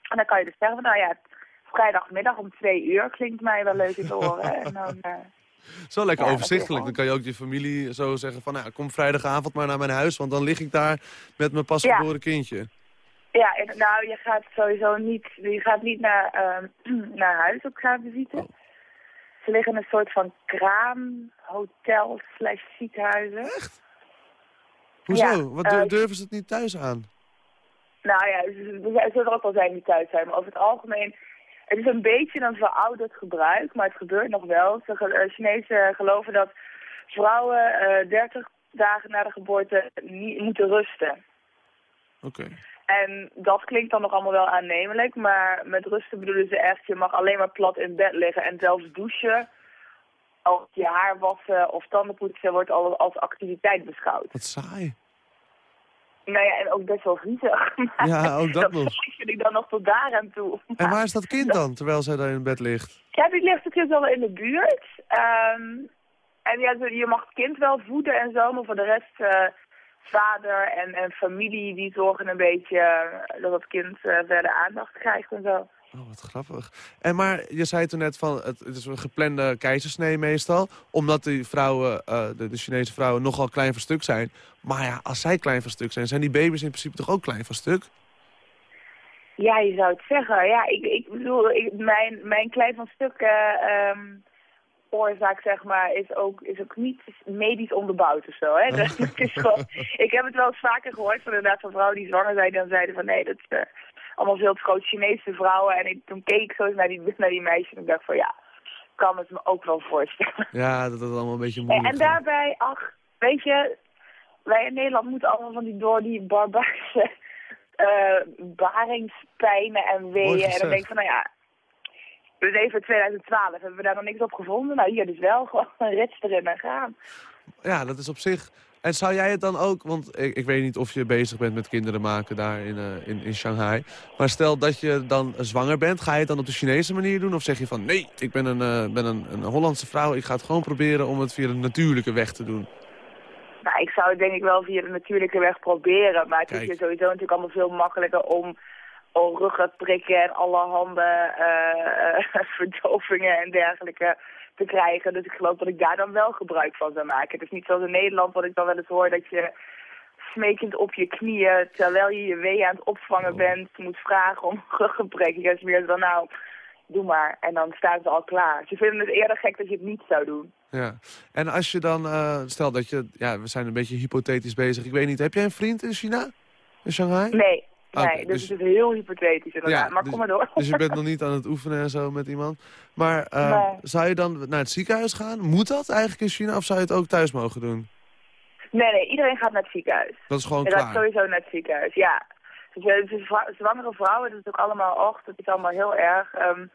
[SPEAKER 5] En dan kan je dus zeggen, nou ja, vrijdagmiddag om twee uur klinkt mij wel leuk in de oren. en dan,
[SPEAKER 3] Zo lekker
[SPEAKER 5] Ja,
[SPEAKER 3] overzichtelijk. Dan kan je ook je familie zo zeggen van... Nou, kom vrijdagavond maar naar mijn huis, want dan lig ik daar met mijn pasgeboren kindje.
[SPEAKER 5] Ja, en, nou, je gaat sowieso niet, je gaat niet naar, ehm, naar huis op kraamvisite. Ze liggen in een soort van kraam, hotel slash ziekenhuizen.
[SPEAKER 3] Echt? Hoezo?
[SPEAKER 5] Ja,
[SPEAKER 3] Wat
[SPEAKER 5] eh,
[SPEAKER 3] dur- durven ze het niet thuis aan?
[SPEAKER 5] Nou ja, ze- er zullen er ook wel zijn die thuis zijn, maar over het algemeen... Het is een beetje een verouderd gebruik, maar het gebeurt nog wel. Ze, eh, Chinezen geloven dat vrouwen eh 30 dagen na de geboorte niet moeten rusten.
[SPEAKER 3] Oké.
[SPEAKER 5] En dat klinkt dan nog allemaal wel aannemelijk, maar met rusten bedoelen ze echt, je mag alleen maar plat in bed liggen en zelfs douchen, of je haar wassen of tanden poetsen wordt al als activiteit beschouwd.
[SPEAKER 3] Wat saai.
[SPEAKER 5] Nou ja, en ook best wel. Maar
[SPEAKER 3] Ja, ook dat nog.
[SPEAKER 5] vind ik dan nog tot daar aan toe.
[SPEAKER 3] En waar is dat kind dan, terwijl zij daar in bed ligt?
[SPEAKER 5] Ja, die ligt natuurlijk wel in de buurt. Ehm, en ja, je mag het kind wel voeden en zo, maar voor de rest eh, vader en, en familie die zorgen een beetje eh, dat het kind eh, verder aandacht krijgt en zo.
[SPEAKER 3] Oh, wat grappig. En maar je zei toen net van, het, het is een geplande keizersnee meestal. Omdat die vrouwen, eh, de, de Chinese vrouwen nogal klein van stuk zijn. Maar ja, als zij klein van stuk zijn, zijn die baby's in principe toch ook klein van stuk?
[SPEAKER 5] Ja, je zou het zeggen. Ja, ik, ik bedoel, ik, mijn, mijn klein van stuk eh, ehm, oorzaak, zeg maar, is ook, is ook niet medisch onderbouwd of zo. Hè? Dat is gewoon, ik heb het wel eens vaker gehoord van inderdaad van vrouwen die zwanger zijn. Dan zeiden van nee, dat is eh, allemaal veel te groot Chinese vrouwen. En ik, toen keek ik zo eens naar die, naar die meisjes en ik dacht van ja, kan het me ook wel voorstellen.
[SPEAKER 3] Ja, dat het allemaal een beetje moeilijk
[SPEAKER 5] en daarbij, ach, weet je, wij in Nederland moeten allemaal van die door die barbaarse eh baringspijnen en weeën. En dan denk ik van, nou ja, we leven in 2012, hebben we daar nog niks op gevonden? Nou, hier dus wel, gewoon een rits erin en gaan.
[SPEAKER 3] Ja, dat is op zich... En zou jij het dan ook, want ik, ik weet niet of je bezig bent met kinderen maken daar in, eh, in, in Shanghai. Maar stel dat je dan zwanger bent, ga je het dan op de Chinese manier doen? Of zeg je van, nee, ik ben een, eh, ben een, een Hollandse vrouw, ik ga het gewoon proberen om het via de natuurlijke weg te doen?
[SPEAKER 5] Nou, ik zou het denk ik wel via de natuurlijke weg proberen. Maar het is
[SPEAKER 3] Kijk.
[SPEAKER 5] hier sowieso natuurlijk allemaal veel makkelijker om, om ruggen prikken en allerhande eh verdovingen en dergelijke te krijgen. Dus ik geloof dat ik daar dan wel gebruik van zou maken. Het is niet zoals in Nederland, wat ik dan wel eens hoor, dat je smekend op je knieën, terwijl je je wee aan het opvangen bent, moet vragen om ruggenprik. Je is meer dan nou, doe maar. En dan staan ze al klaar. Ze vinden het eerder gek dat je het niet zou doen.
[SPEAKER 3] Ja. En als je dan, eh, stel dat je, ja, we zijn een beetje hypothetisch bezig. Ik weet niet, heb jij een vriend in China? In Shanghai?
[SPEAKER 5] Nee, Nee, dus,
[SPEAKER 3] dus-
[SPEAKER 5] het is heel hypothetisch inderdaad. maar
[SPEAKER 3] dus,
[SPEAKER 5] kom maar door.
[SPEAKER 3] Dus je bent nog niet aan het oefenen en zo met iemand. Maar eh,
[SPEAKER 5] Nee.
[SPEAKER 3] zou je dan naar het ziekenhuis gaan? Moet dat eigenlijk in China of zou je het ook thuis mogen doen?
[SPEAKER 5] Nee, nee, iedereen gaat naar het ziekenhuis.
[SPEAKER 3] Dat is gewoon
[SPEAKER 5] gaat
[SPEAKER 3] klaar.
[SPEAKER 5] sowieso naar het ziekenhuis, ja. Dus, eh, dus zwangere vrouwen, dat is ook allemaal, och, dat is allemaal heel erg. ehm,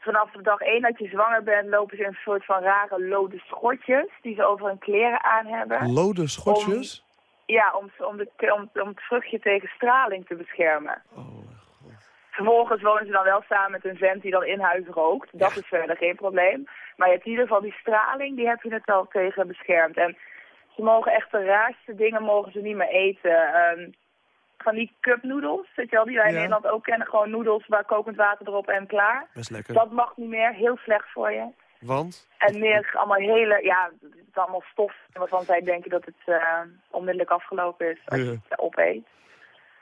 [SPEAKER 5] vanaf de dag één dat je zwanger bent, lopen ze in een soort van rare lode schortjes die ze over hun kleren aan hebben.
[SPEAKER 3] Lode schotjes?
[SPEAKER 5] Ja, om, om, de, om, om het vruchtje tegen straling te beschermen. Vervolgens wonen ze dan wel samen met een vent die dan in huis rookt. Dat is verder geen probleem. Maar je hebt in ieder geval die straling, die heb je het al tegen beschermd. En ze mogen echt de raarste dingen mogen ze niet meer eten. Ehm, van die cupnoedels, weet je wel, die wij in. Nederland ook kennen. Gewoon noedels waar kokend water erop en klaar.
[SPEAKER 3] Best lekker.
[SPEAKER 5] Dat mag niet meer, heel slecht voor je.
[SPEAKER 3] Want?
[SPEAKER 5] En meer allemaal hele, ja, het is allemaal stof waarvan zij denken dat het eh, onmiddellijk afgelopen is als je het opeet.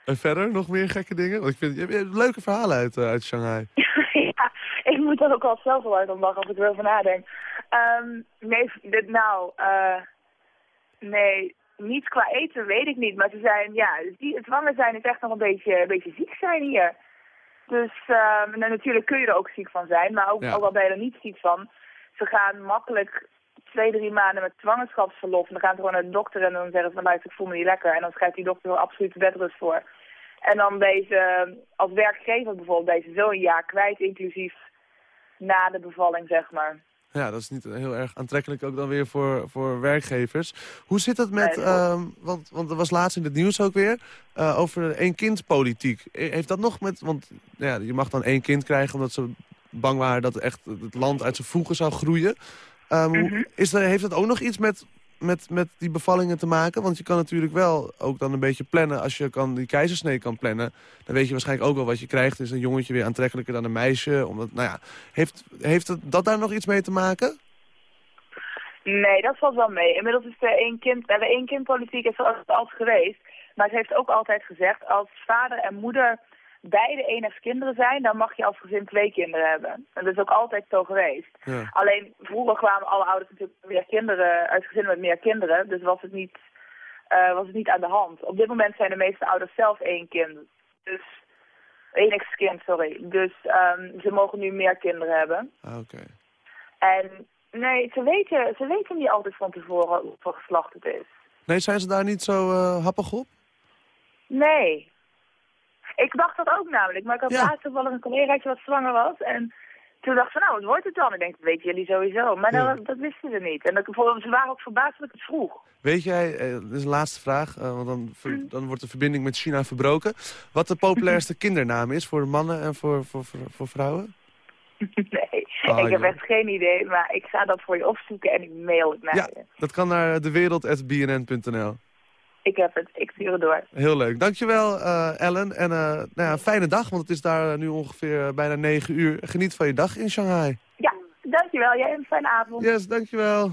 [SPEAKER 3] En verder nog meer gekke dingen? Want ik vind, je hebt- leuke verhalen uit, eh, uit Shanghai.
[SPEAKER 5] ja, ik moet er ook al zelf wel uit om lachen als ik erover nadenk. Ehm, nee, dit nou, eh, nee, niet qua eten weet ik niet. Maar ze zijn, ja, die, het zwanger zijn is echt nog een beetje, een beetje ziek zijn hier. Dus nou, natuurlijk kun je er ook ziek van zijn, maar ook,
[SPEAKER 3] Ja.
[SPEAKER 5] ook al ben je er niet ziek van. Ze gaan makkelijk twee, drie maanden met zwangerschapsverlof. En dan gaan ze gewoon naar de dokter en dan zeggen ze van luister, ik voel me niet lekker. En dan schrijft die dokter er absoluut bedrust voor. En dan deze, als werkgever bijvoorbeeld, deze zo een jaar kwijt, inclusief na de bevalling, zeg maar.
[SPEAKER 3] Ja, dat is niet heel erg aantrekkelijk ook dan weer voor, voor werkgevers. Hoe zit het met,
[SPEAKER 5] Nee, dat
[SPEAKER 3] ehm, want, want er was laatst in het nieuws ook weer, eh, over één-kind-politiek. Eh, Heeft dat nog met, want ja, je mag dan één kind krijgen omdat ze bang waren dat echt het land uit zijn voegen zou groeien. Ehm,
[SPEAKER 5] Mhm.
[SPEAKER 3] is er, heeft dat ook nog iets met, met, met die bevallingen te maken? Want je kan natuurlijk wel ook dan een beetje plannen. Als je kan, die keizersnee kan plannen, dan weet je waarschijnlijk ook wel wat je krijgt. Is een jongetje weer aantrekkelijker dan een meisje? Omdat, nou ja, heeft, heeft het, dat daar nog iets mee te maken?
[SPEAKER 5] Nee, dat valt wel mee. Inmiddels is de één kind, de één kind politiek is er altijd, altijd geweest. Maar ze heeft ook altijd gezegd, als vader en moeder beide enigst kinderen zijn, dan mag je als gezin twee kinderen hebben. En dat is ook altijd zo geweest.
[SPEAKER 3] Ja.
[SPEAKER 5] Alleen vroeger kwamen alle ouders natuurlijk meer kinderen, uit gezinnen met meer kinderen, dus was het niet, eh, was het niet aan de hand. Op dit moment zijn de meeste ouders zelf één kind. Dus enigst kind, sorry. Dus ehm, ze mogen nu meer kinderen hebben.
[SPEAKER 3] Ah, Oké.
[SPEAKER 5] En nee, ze weten, ze weten niet altijd van tevoren hoeveel geslacht het is.
[SPEAKER 3] Nee, zijn ze daar niet zo eh, happig op?
[SPEAKER 5] Nee. Ik dacht dat ook namelijk, maar ik had
[SPEAKER 3] Ja.
[SPEAKER 5] laatst wel een collegaatje wat zwanger was. En toen dacht ze, nou, wat wordt het dan? Ik denk, dat weten jullie sowieso. Maar
[SPEAKER 3] Ja.
[SPEAKER 5] dat, dat wisten ze niet. En dat, ze waren ook verbaasd dat ik het vroeg.
[SPEAKER 3] Weet jij, eh, dit is een laatste vraag, eh, want dan, ver- dan wordt de verbinding met China verbroken. Wat de populairste kindernaam is voor mannen en voor, voor, voor, voor vrouwen?
[SPEAKER 5] nee,
[SPEAKER 3] Oh,
[SPEAKER 5] ik heb
[SPEAKER 3] joh.
[SPEAKER 5] echt geen idee. Maar ik ga dat voor je opzoeken en ik mail het naar
[SPEAKER 3] Ja,
[SPEAKER 5] je.
[SPEAKER 3] dat kan naar dewereld.bnn.nl.
[SPEAKER 5] Ik heb het, ik stuur het door.
[SPEAKER 3] Heel leuk. Dankjewel eh Ellen. En eh, nou ja, een fijne dag, want het is daar nu ongeveer eh, bijna 9 uur. Geniet van je dag in Shanghai.
[SPEAKER 5] Ja, dankjewel. Jij hebt een fijne avond.
[SPEAKER 3] Yes, dankjewel.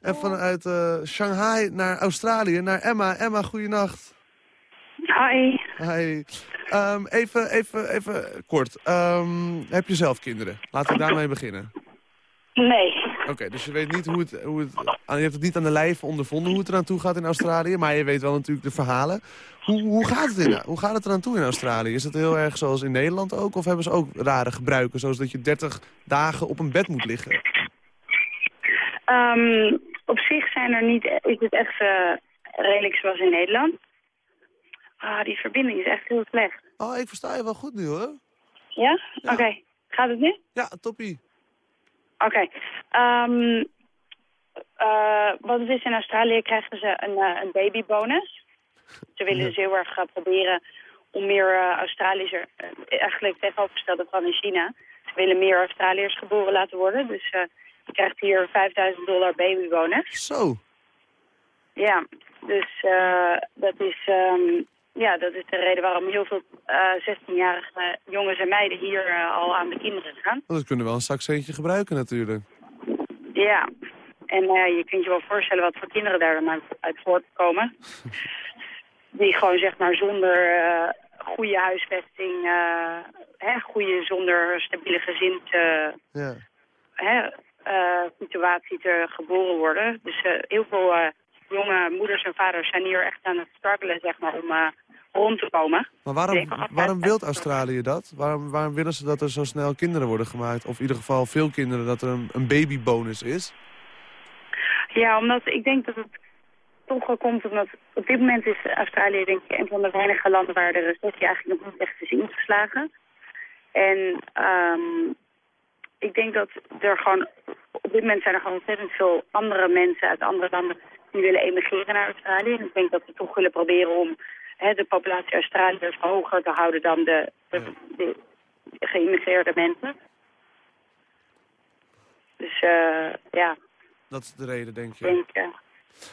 [SPEAKER 3] En vanuit eh, Shanghai naar Australië, naar Emma. Emma, goeienacht.
[SPEAKER 4] Hoi.
[SPEAKER 3] Hi. Ehm, even, even, even kort. Ehm, heb je zelf kinderen? Laten we daarmee beginnen.
[SPEAKER 4] Nee.
[SPEAKER 3] Oké, dus je weet niet hoe het, hoe het... Je hebt het niet aan de lijf ondervonden hoe het eraan toe gaat in Australië. Maar je weet wel natuurlijk de verhalen. Hoe, hoe, gaat het in, hoe gaat het eraan toe in Australië? Is het heel erg zoals in Nederland ook? Of hebben ze ook rare gebruiken? Zoals dat je 30 dagen op een bed moet liggen?
[SPEAKER 4] Ehm, op zich zijn er niet, is het echt eh, redelijk zoals in Nederland. Ah, die verbinding is echt heel slecht.
[SPEAKER 3] Oh, ik versta je wel goed nu hoor.
[SPEAKER 4] Ja? Oké. Gaat het nu?
[SPEAKER 3] Ja, toppie.
[SPEAKER 4] Oké. Ehm, eh, wat het is in Australië krijgen ze een, eh, een babybonus. Ze willen dus heel erg eh, proberen om meer Australischer, eh, eigenlijk tegenovergestelde van in China. Ze willen meer Australiërs geboren laten worden. Dus je krijgt hier 5000 dollar babybonus.
[SPEAKER 3] Zo.
[SPEAKER 4] Ja, dus eh, dat, is, ehm, ja, dat is de reden waarom heel veel eh 16-jarige jongens en meiden hier eh, al aan de kinderen gaan.
[SPEAKER 3] Dat kunnen we wel een zakcentje gebruiken natuurlijk.
[SPEAKER 4] Ja, en eh, je kunt je wel voorstellen wat voor kinderen daar dan uit- uit voortkomen. Die gewoon zeg maar zonder eh, goede huisvesting, eh, hè, goede, zonder stabiele gezin
[SPEAKER 3] Ja.
[SPEAKER 4] hè, eh, situatie te geboren worden. Dus eh, heel veel eh, jonge moeders en vaders zijn hier echt aan het struggelen zeg maar om eh, rond te komen.
[SPEAKER 3] Maar waarom, waarom wil Australië dat? Waarom, waarom willen ze dat er zo snel kinderen worden gemaakt? Of in ieder geval veel kinderen, dat er een, een babybonus is?
[SPEAKER 4] Ja, omdat ik denk dat het toch wel komt omdat op dit moment is Australië denk ik een van de weinige landen waar de recessie eigenlijk nog niet echt is ingeslagen. En ehm, ik denk dat er gewoon, op dit moment zijn er gewoon ontzettend veel andere mensen uit andere landen die willen emigreren naar Australië. En ik denk dat we toch willen proberen om hè, de populatie Australiërs hoger te houden dan de, de, de geïmmigreerde mensen. Dus eh, ja,
[SPEAKER 3] Dat is de reden, denk
[SPEAKER 4] ik
[SPEAKER 3] je.
[SPEAKER 4] denk, eh,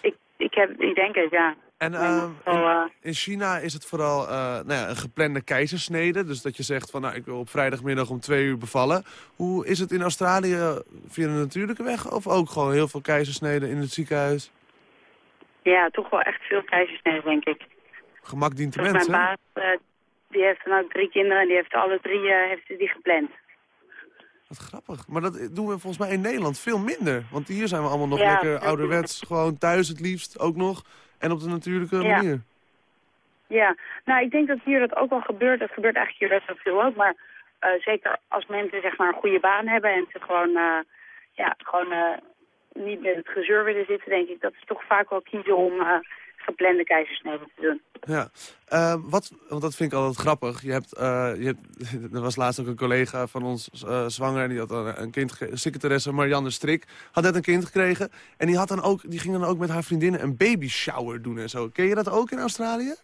[SPEAKER 4] ik, ik, heb, ik denk het, ja.
[SPEAKER 3] En ehm, in,
[SPEAKER 4] eh,
[SPEAKER 3] in China is het vooral nou ja, een geplande keizersnede. Dus dat je zegt van nou, ik wil op vrijdagmiddag om twee uur bevallen. Hoe is het in Australië via de natuurlijke weg? Of ook gewoon heel veel keizersneden in het ziekenhuis?
[SPEAKER 4] Ja, toch wel echt veel keizersneden, denk ik.
[SPEAKER 3] Gemak dient de mens,
[SPEAKER 4] mijn baas, eh, die heeft dan ook drie kinderen en die heeft alle drie eh, heeft die gepland.
[SPEAKER 3] Wat grappig. Maar dat doen we volgens mij in Nederland veel minder. Want hier zijn we allemaal nog
[SPEAKER 4] Ja,
[SPEAKER 3] lekker ouderwets. Gewoon thuis het liefst ook nog. En op de natuurlijke
[SPEAKER 4] Ja.
[SPEAKER 3] manier.
[SPEAKER 4] Ja, nou ik denk dat hier dat ook wel gebeurt. Dat gebeurt eigenlijk hier best wel veel ook. Maar eh, zeker als mensen zeg maar een goede baan hebben en ze gewoon, ja, gewoon niet met het gezeur willen zitten, denk ik dat ze toch vaak wel kiezen om eh, geplande keizersneden te doen.
[SPEAKER 3] Ja, Ehm, wat, want dat vind ik altijd grappig. Je hebt, eh, je hebt, er was laatst ook een collega van ons eh, zwanger... en die had een kind, secretaresse Marianne Strik, had net een kind gekregen. En die, had dan ook, die ging dan ook met haar vriendinnen een baby shower doen en zo. Ken je dat ook in Australië?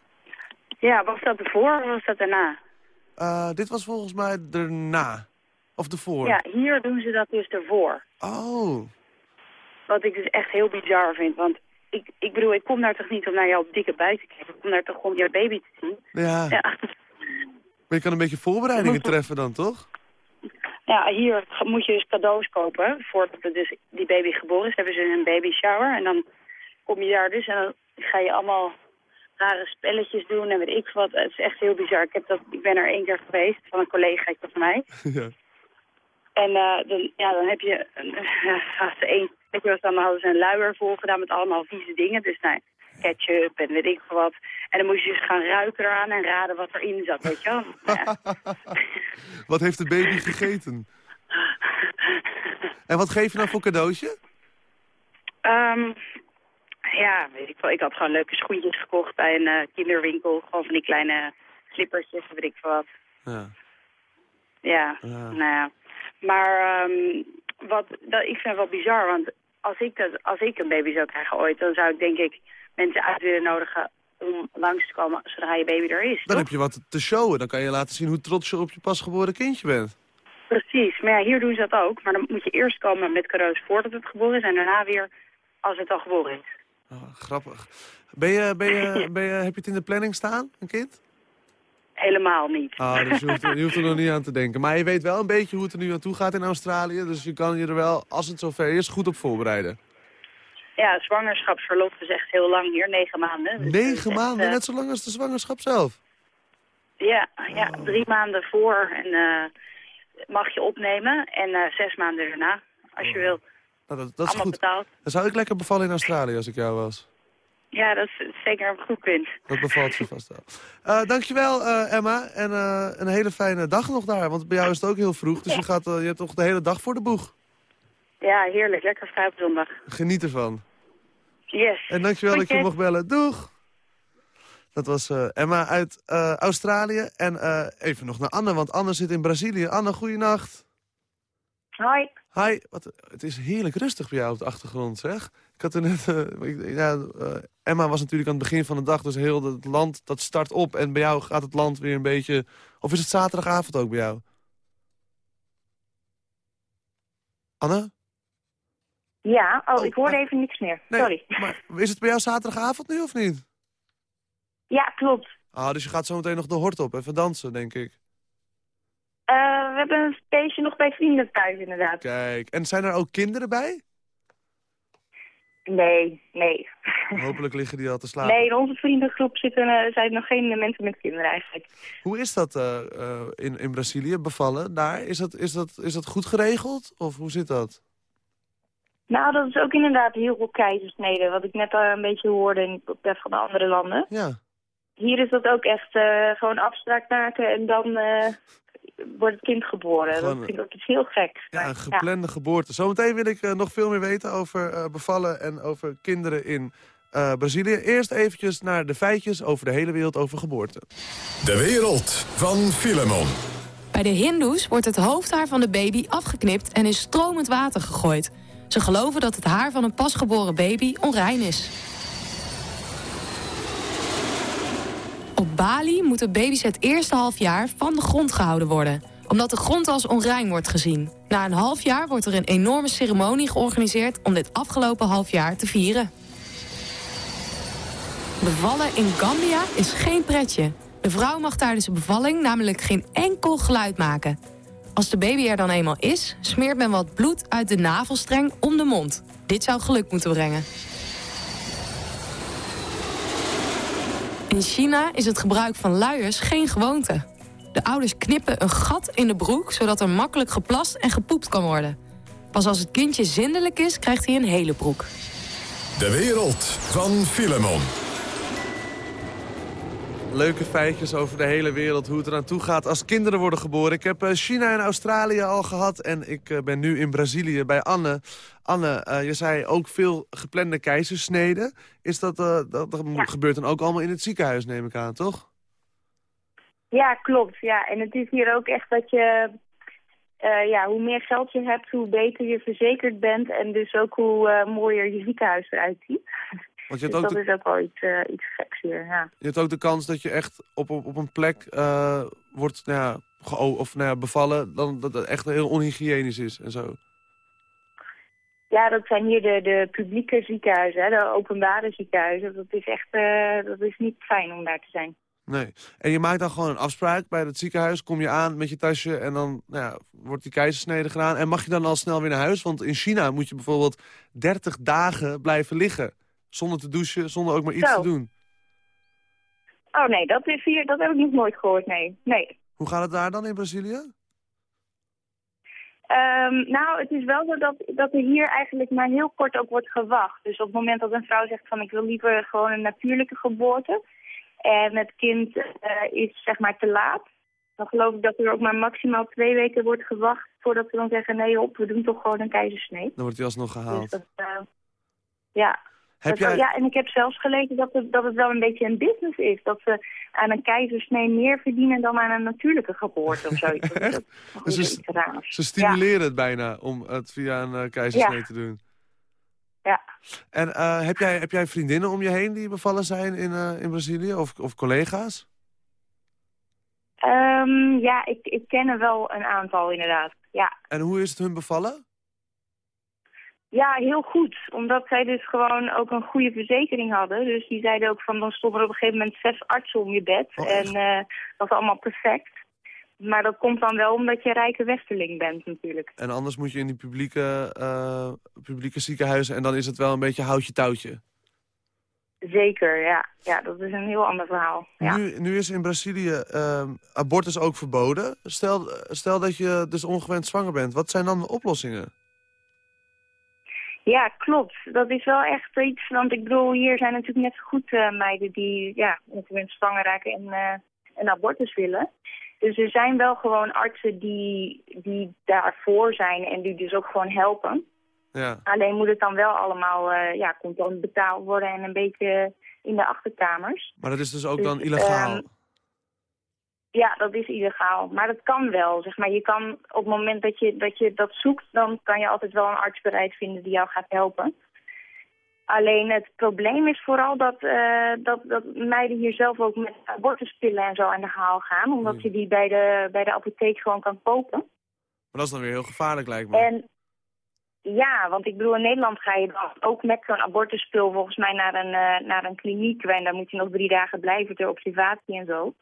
[SPEAKER 4] Ja, was dat ervoor of was dat daarna?
[SPEAKER 3] Dit was volgens mij erna. Of ervoor.
[SPEAKER 4] Ja, hier doen ze dat dus ervoor.
[SPEAKER 3] Oh,
[SPEAKER 4] Wat ik dus echt heel bizar vind. Want ik, ik bedoel, ik kom daar toch niet om naar jouw dikke buik te kijken. Ik kom daar toch om jouw baby te zien.
[SPEAKER 3] ja.
[SPEAKER 4] Ja,
[SPEAKER 3] Maar je kan een beetje voorbereidingen treffen dan, toch?
[SPEAKER 4] ja hier moet je dus cadeaus kopen. Voordat er dus die baby geboren is, hebben ze een baby shower. En dan kom je daar dus en dan ga je allemaal rare spelletjes doen en weet ik wat. Het is echt heel bizar. Ik, heb dat, ik ben er één keer geweest van een collega van mij.
[SPEAKER 3] ja.
[SPEAKER 4] En eh, dan, ja, dan heb je een, uh, één, weet je dan hadden ze een luier vol gedaan met allemaal vieze dingen. Dus nou, ketchup en weet ik wat. En dan moest je dus gaan ruiken eraan en raden wat erin zat, weet je wel. Ja.
[SPEAKER 3] Wat heeft de baby gegeten? En wat geef je nou voor cadeautje?
[SPEAKER 4] Ehm, ja, weet ik wel. Ik had gewoon leuke schoentjes gekocht bij een eh, kinderwinkel. Gewoon van die kleine slippertjes, weet ik veel wat.
[SPEAKER 3] Ja.
[SPEAKER 4] Ja,
[SPEAKER 3] Ja.
[SPEAKER 4] nou ja. Maar ehm, wat, dat, ik vind het wel bizar, want als ik, dat, als ik een baby zou krijgen ooit... dan zou ik denk ik mensen uit willen nodigen om langs te komen zodra je baby er is.
[SPEAKER 3] Dan
[SPEAKER 4] toch?
[SPEAKER 3] heb je wat te showen. Dan kan je laten zien hoe trots je op je pasgeboren kindje bent.
[SPEAKER 4] Precies, maar ja, hier doen ze dat ook. Maar dan moet je eerst komen met cadeaus voordat het geboren is... en daarna weer als het al geboren is.
[SPEAKER 3] Oh, grappig. Ben je, ben je, ben je, heb je het in de planning staan, een kind?
[SPEAKER 4] Helemaal niet.
[SPEAKER 3] Ah, dus je hoeft, er, je hoeft er nog niet aan te denken. Maar je weet wel een beetje hoe het er nu aan toe gaat in Australië. Dus je kan je er wel, als het zover is, goed op voorbereiden.
[SPEAKER 4] Ja, zwangerschapsverlof is echt heel lang hier, negen maanden. Dus
[SPEAKER 3] Negen maanden,
[SPEAKER 4] eh,
[SPEAKER 3] net zo lang als de zwangerschap zelf.
[SPEAKER 4] Ja, ja drie maanden voor en eh, mag je opnemen. En eh, zes maanden daarna, als je wilt.
[SPEAKER 3] Nou, dat, dat is
[SPEAKER 4] Allemaal
[SPEAKER 3] goed.
[SPEAKER 4] betaald.
[SPEAKER 3] Dan zou ik lekker bevallen in Australië als ik jou was.
[SPEAKER 4] Ja, dat is zeker een goed punt.
[SPEAKER 3] Dat bevalt ze vast wel. Eh, dankjewel uh, Emma en eh, een hele fijne dag nog daar. Want bij jou is het ook heel vroeg, dus je, gaat, je hebt toch de hele dag voor de boeg.
[SPEAKER 4] Ja, heerlijk. Lekker vrij op zondag.
[SPEAKER 3] Geniet ervan.
[SPEAKER 4] Yes.
[SPEAKER 3] En dankjewel dat je mocht bellen. Doeg! Dat was Emma uit Australië. En even nog naar Anne, want Anne zit in Brazilië. Anne, goeienacht.
[SPEAKER 9] Hoi.
[SPEAKER 3] Hi, wat, het is heerlijk rustig bij jou op de achtergrond, zeg. Ik had er net... eh, ja, eh, Emma was natuurlijk aan het begin van de dag, dus heel het land dat start op. En bij jou gaat het land weer een beetje... Of is het zaterdagavond ook bij jou? Anne?
[SPEAKER 9] Ja, oh, ik hoorde even niks meer.
[SPEAKER 3] Nee,
[SPEAKER 9] Sorry.
[SPEAKER 3] Maar is het bij jou zaterdagavond nu of niet?
[SPEAKER 9] Ja, klopt.
[SPEAKER 3] Ah, dus je gaat zo meteen nog de hort op, even dansen, denk ik.
[SPEAKER 9] Eh, we hebben een feestje nog bij vrienden thuis, inderdaad.
[SPEAKER 3] Kijk, en zijn er ook kinderen bij?
[SPEAKER 9] Nee, nee.
[SPEAKER 3] Hopelijk liggen die al te slapen.
[SPEAKER 9] Nee, in onze vriendengroep zitten, eh, zijn nog geen mensen met kinderen eigenlijk.
[SPEAKER 3] Hoe is dat eh, eh, in, in Brazilië, bevallen daar? Is dat, is, dat, is dat goed geregeld? Of hoe zit dat?
[SPEAKER 9] Nou, dat is ook inderdaad heel veel keizersnede, wat ik net al een beetje hoorde in de van de andere landen.
[SPEAKER 3] Ja.
[SPEAKER 9] Hier is dat ook echt gewoon afspraak maken en dan wordt het kind geboren.
[SPEAKER 3] Gewoon,
[SPEAKER 9] dat vind ik ook iets heel geks.
[SPEAKER 3] Ja, een geplande geboorte. Zometeen wil ik eh, nog veel meer weten over eh, bevallen en over kinderen in eh, Brazilië. Eerst eventjes naar de feitjes over de hele wereld over geboorte.
[SPEAKER 2] De wereld van Filemon.
[SPEAKER 10] Bij de hindoes wordt het hoofdhaar van de baby afgeknipt en in stromend water gegooid. Ze geloven dat het haar van een pasgeboren baby onrein is. Op Bali moeten baby's het eerste half jaar van de grond gehouden worden. Omdat de grond als onrein wordt gezien. Na een half jaar wordt er een enorme ceremonie georganiseerd om dit afgelopen half jaar te vieren. Bevallen in Gambia is geen pretje. De vrouw mag tijdens de bevalling namelijk geen enkel geluid maken. Als de baby er dan eenmaal is, smeert men wat bloed uit de navelstreng om de mond. Dit zou geluk moeten brengen. In China is het gebruik van luiers geen gewoonte. De ouders knippen een gat in de broek, zodat er makkelijk geplast en gepoept kan worden. Pas als het kindje zindelijk is, krijgt hij een hele broek.
[SPEAKER 2] De wereld van Filemon.
[SPEAKER 3] Leuke feitjes over de hele wereld, hoe het eraan toe gaat als kinderen worden geboren. Ik heb eh, China en Australië al gehad en ik eh, ben nu in Brazilië bij Anne. Anne, eh, je zei ook veel geplande keizersneden. Is dat, dat, dat gebeurt dan ook allemaal in het ziekenhuis, neem ik aan, toch?
[SPEAKER 9] Ja, klopt. Ja. En het is hier ook echt dat je... ja, hoe meer geld je hebt, hoe beter je verzekerd bent. En dus ook hoe mooier je ziekenhuis eruit ziet.
[SPEAKER 3] Want je
[SPEAKER 9] Dus
[SPEAKER 3] hebt, ook
[SPEAKER 9] dat
[SPEAKER 3] de,
[SPEAKER 9] is ook wel iets, eh, iets geks hier, ja.
[SPEAKER 3] je hebt ook de kans dat je echt op, op, op een plek eh, wordt nou ja, of, nou ja, bevallen... Dan, dat het echt heel onhygiënisch is en zo.
[SPEAKER 9] Ja, dat zijn hier de, de publieke ziekenhuizen, hè, de openbare ziekenhuizen. Dat is echt eh, dat is niet fijn om daar te zijn.
[SPEAKER 3] Nee. En je maakt dan gewoon een afspraak bij het ziekenhuis. Kom je aan met je tasje en dan nou ja, wordt die keizersnede gedaan. En mag je dan al snel weer naar huis? Want in China moet je bijvoorbeeld 30 dagen blijven liggen. Zonder te douchen, zonder ook maar iets
[SPEAKER 9] Zo.
[SPEAKER 3] te doen.
[SPEAKER 9] Oh nee, dat is hier, dat heb ik nog nooit gehoord, nee. Nee.
[SPEAKER 3] Hoe gaat het daar dan in Brazilië?
[SPEAKER 9] Ehm, nou, het is wel zo dat, dat er hier eigenlijk maar heel kort ook wordt gewacht. Dus op het moment dat een vrouw zegt van ik wil liever gewoon een natuurlijke geboorte... en het kind eh, is zeg maar te laat... dan geloof ik dat er ook maar maximaal twee weken wordt gewacht... voordat we dan zeggen nee op, we doen toch gewoon een keizersnee.
[SPEAKER 3] Dan wordt hij alsnog gehaald.
[SPEAKER 9] Dus dat, eh, ja.
[SPEAKER 3] Heb jij-
[SPEAKER 9] Ja, en ik heb zelfs gelezen dat het, dat het wel een beetje een business is. Dat ze aan een keizersnee meer verdienen dan aan een natuurlijke geboorte of zoiets.
[SPEAKER 3] Ze, stimuleren het bijna om het via een eh, keizersnee
[SPEAKER 9] Ja.
[SPEAKER 3] te doen.
[SPEAKER 9] Ja.
[SPEAKER 3] En eh, heb, jij, heb jij vriendinnen om je heen die bevallen zijn in, eh, in Brazilië? Of, of collega's?
[SPEAKER 9] Ehm, ja, ik, ik ken er wel een aantal inderdaad. Ja.
[SPEAKER 3] En hoe is het hun bevallen?
[SPEAKER 9] Ja, heel goed. Omdat zij dus gewoon ook een goede verzekering hadden. Dus die zeiden ook van, dan stonden er op een gegeven moment zes artsen om je bed. en eh, dat was allemaal perfect. Maar dat komt dan wel omdat je rijke westerling bent natuurlijk.
[SPEAKER 3] En anders moet je in die publieke, eh, publieke ziekenhuizen... en dan is het wel een beetje houtje touwtje.
[SPEAKER 9] Zeker, ja. Ja, dat is een heel ander verhaal. Ja.
[SPEAKER 3] Nu, nu is in Brazilië ehm, abortus ook verboden. Stel, stel dat je dus ongewenst zwanger bent. Wat zijn dan de oplossingen?
[SPEAKER 9] Ja, klopt. Dat is wel echt iets, want ik bedoel, hier zijn natuurlijk net zo goed eh, meiden die ja, ongewenst zwanger raken en eh, een abortus willen. Dus er zijn wel gewoon artsen die, die daarvoor zijn en die dus ook gewoon helpen.
[SPEAKER 3] Ja.
[SPEAKER 9] Alleen moet het dan wel allemaal eh ja, contant betaald worden en een beetje in de achterkamers.
[SPEAKER 3] Maar dat is dus ook
[SPEAKER 9] Dus,
[SPEAKER 3] dan illegaal.
[SPEAKER 9] Ja, dat is illegaal. Maar dat kan wel. Zeg maar. Je kan op het moment dat je, dat je dat zoekt, dan kan je altijd wel een arts bereid vinden die jou gaat helpen. Alleen het probleem is vooral dat, eh, dat, dat meiden hier zelf ook met abortuspillen en zo aan de haal gaan. Omdat je die bij de, bij de apotheek gewoon kan kopen.
[SPEAKER 3] Maar dat is dan weer heel gevaarlijk, lijkt me.
[SPEAKER 9] En ja, want ik bedoel, in Nederland ga je dan ook met zo'n abortuspil volgens mij naar een, eh, naar een kliniek. En daar moet je nog drie dagen blijven ter observatie en zo.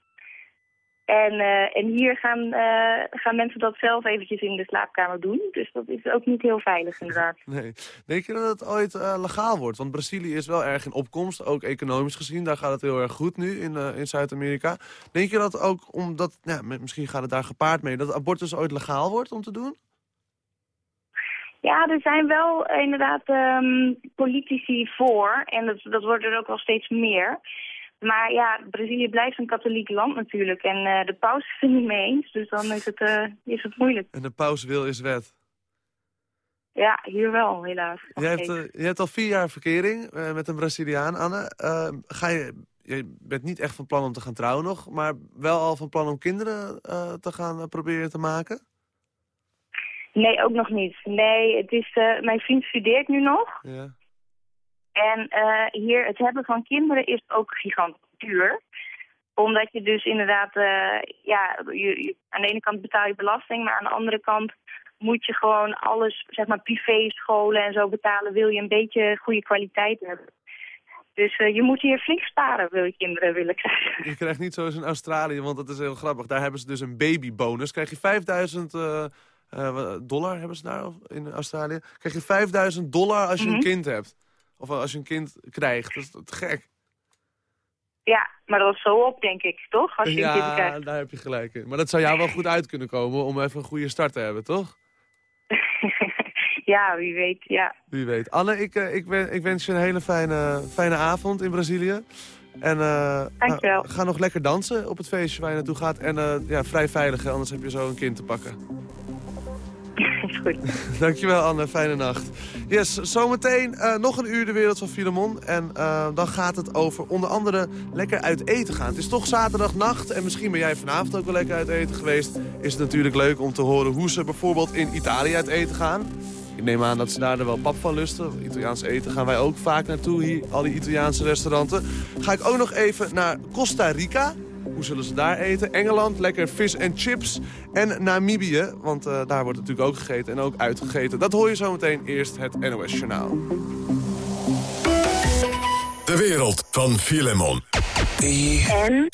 [SPEAKER 9] En, eh, en hier gaan, eh, gaan mensen dat zelf eventjes in de slaapkamer doen. Dus dat is ook niet heel veilig inderdaad.
[SPEAKER 3] Nee. Denk je dat het ooit eh, legaal wordt? Want Brazilië is wel erg in opkomst, ook economisch gezien. Daar gaat het heel erg goed nu in, in Zuid-Amerika. Denk je dat ook omdat, nou, misschien gaat het daar gepaard mee... dat abortus ooit legaal wordt om te doen?
[SPEAKER 9] Ja, er zijn wel inderdaad ehm, politici voor. En dat, dat wordt er ook wel steeds meer. Maar ja, Brazilië blijft een katholiek land natuurlijk. En eh, de paus is het er niet mee eens. Dus dan is het, eh, is het moeilijk.
[SPEAKER 3] En de paus wil is wet.
[SPEAKER 9] Ja, hier wel, helaas.
[SPEAKER 3] Je hebt, eh, je hebt al vier jaar verkering met een Braziliaan, Anne. Ga je, je bent niet echt van plan om te gaan trouwen nog... maar wel al van plan om kinderen te gaan proberen te maken?
[SPEAKER 9] Nee, ook nog niet. Nee, het is, mijn vriend studeert nu nog.
[SPEAKER 3] Ja.
[SPEAKER 9] En eh, hier, het hebben van kinderen is ook gigantisch duur. Omdat je dus inderdaad, eh, ja, je, je- aan de ene kant betaal je belasting, maar aan de andere kant moet je gewoon alles, zeg maar privé scholen en zo betalen, wil je een beetje goede kwaliteit hebben. Dus eh, je moet hier flink sparen, wil je kinderen willen krijgen.
[SPEAKER 3] Je krijgt niet zoals in Australië, want dat is heel grappig. Daar hebben ze dus een babybonus. Krijg je 5000 eh, eh, wat- dollar, hebben ze daar in Australië? Krijg je 5000 dollar als je
[SPEAKER 9] Mhm.
[SPEAKER 3] een kind hebt. Of als je een kind krijgt. Dat is te gek.
[SPEAKER 9] Ja, maar dat is zo op, denk ik, toch? Als je een kind
[SPEAKER 3] ja,
[SPEAKER 9] krijgt.
[SPEAKER 3] daar heb je gelijk in. Maar dat zou jou wel goed uit kunnen komen om even een goede start te hebben, toch?
[SPEAKER 9] Ja, wie weet, ja.
[SPEAKER 3] Wie weet. Anne, ik, eh, ik, wen- ik wens je een hele fijne, fijne avond in Brazilië. En eh,
[SPEAKER 9] Dankjewel.
[SPEAKER 3] nou, ga nog lekker dansen op het feestje waar je naartoe gaat. En eh, ja, vrij veilig, anders heb je zo een kind te pakken.
[SPEAKER 9] goed.
[SPEAKER 3] Dankjewel Anne, fijne nacht. Yes, zometeen eh, nog een uur de wereld van Filemon. En eh, dan gaat het over onder andere lekker uit eten gaan. Het is toch zaterdagnacht en misschien ben jij vanavond ook wel lekker uit eten geweest. Is het natuurlijk leuk om te horen hoe ze bijvoorbeeld in Italië uit eten gaan. Ik neem aan dat ze daar wel pap van lusten. Italiaans eten gaan wij ook vaak naartoe, hier, al die Italiaanse restauranten. Ga ik ook nog even naar Costa Rica. Hoe zullen ze daar eten? Engeland, lekker vis en chips. En Namibië, want eh, daar wordt natuurlijk ook gegeten en ook uitgegeten. Dat hoor je zometeen eerst het NOS Journaal.
[SPEAKER 2] De wereld van Filemon.
[SPEAKER 9] En?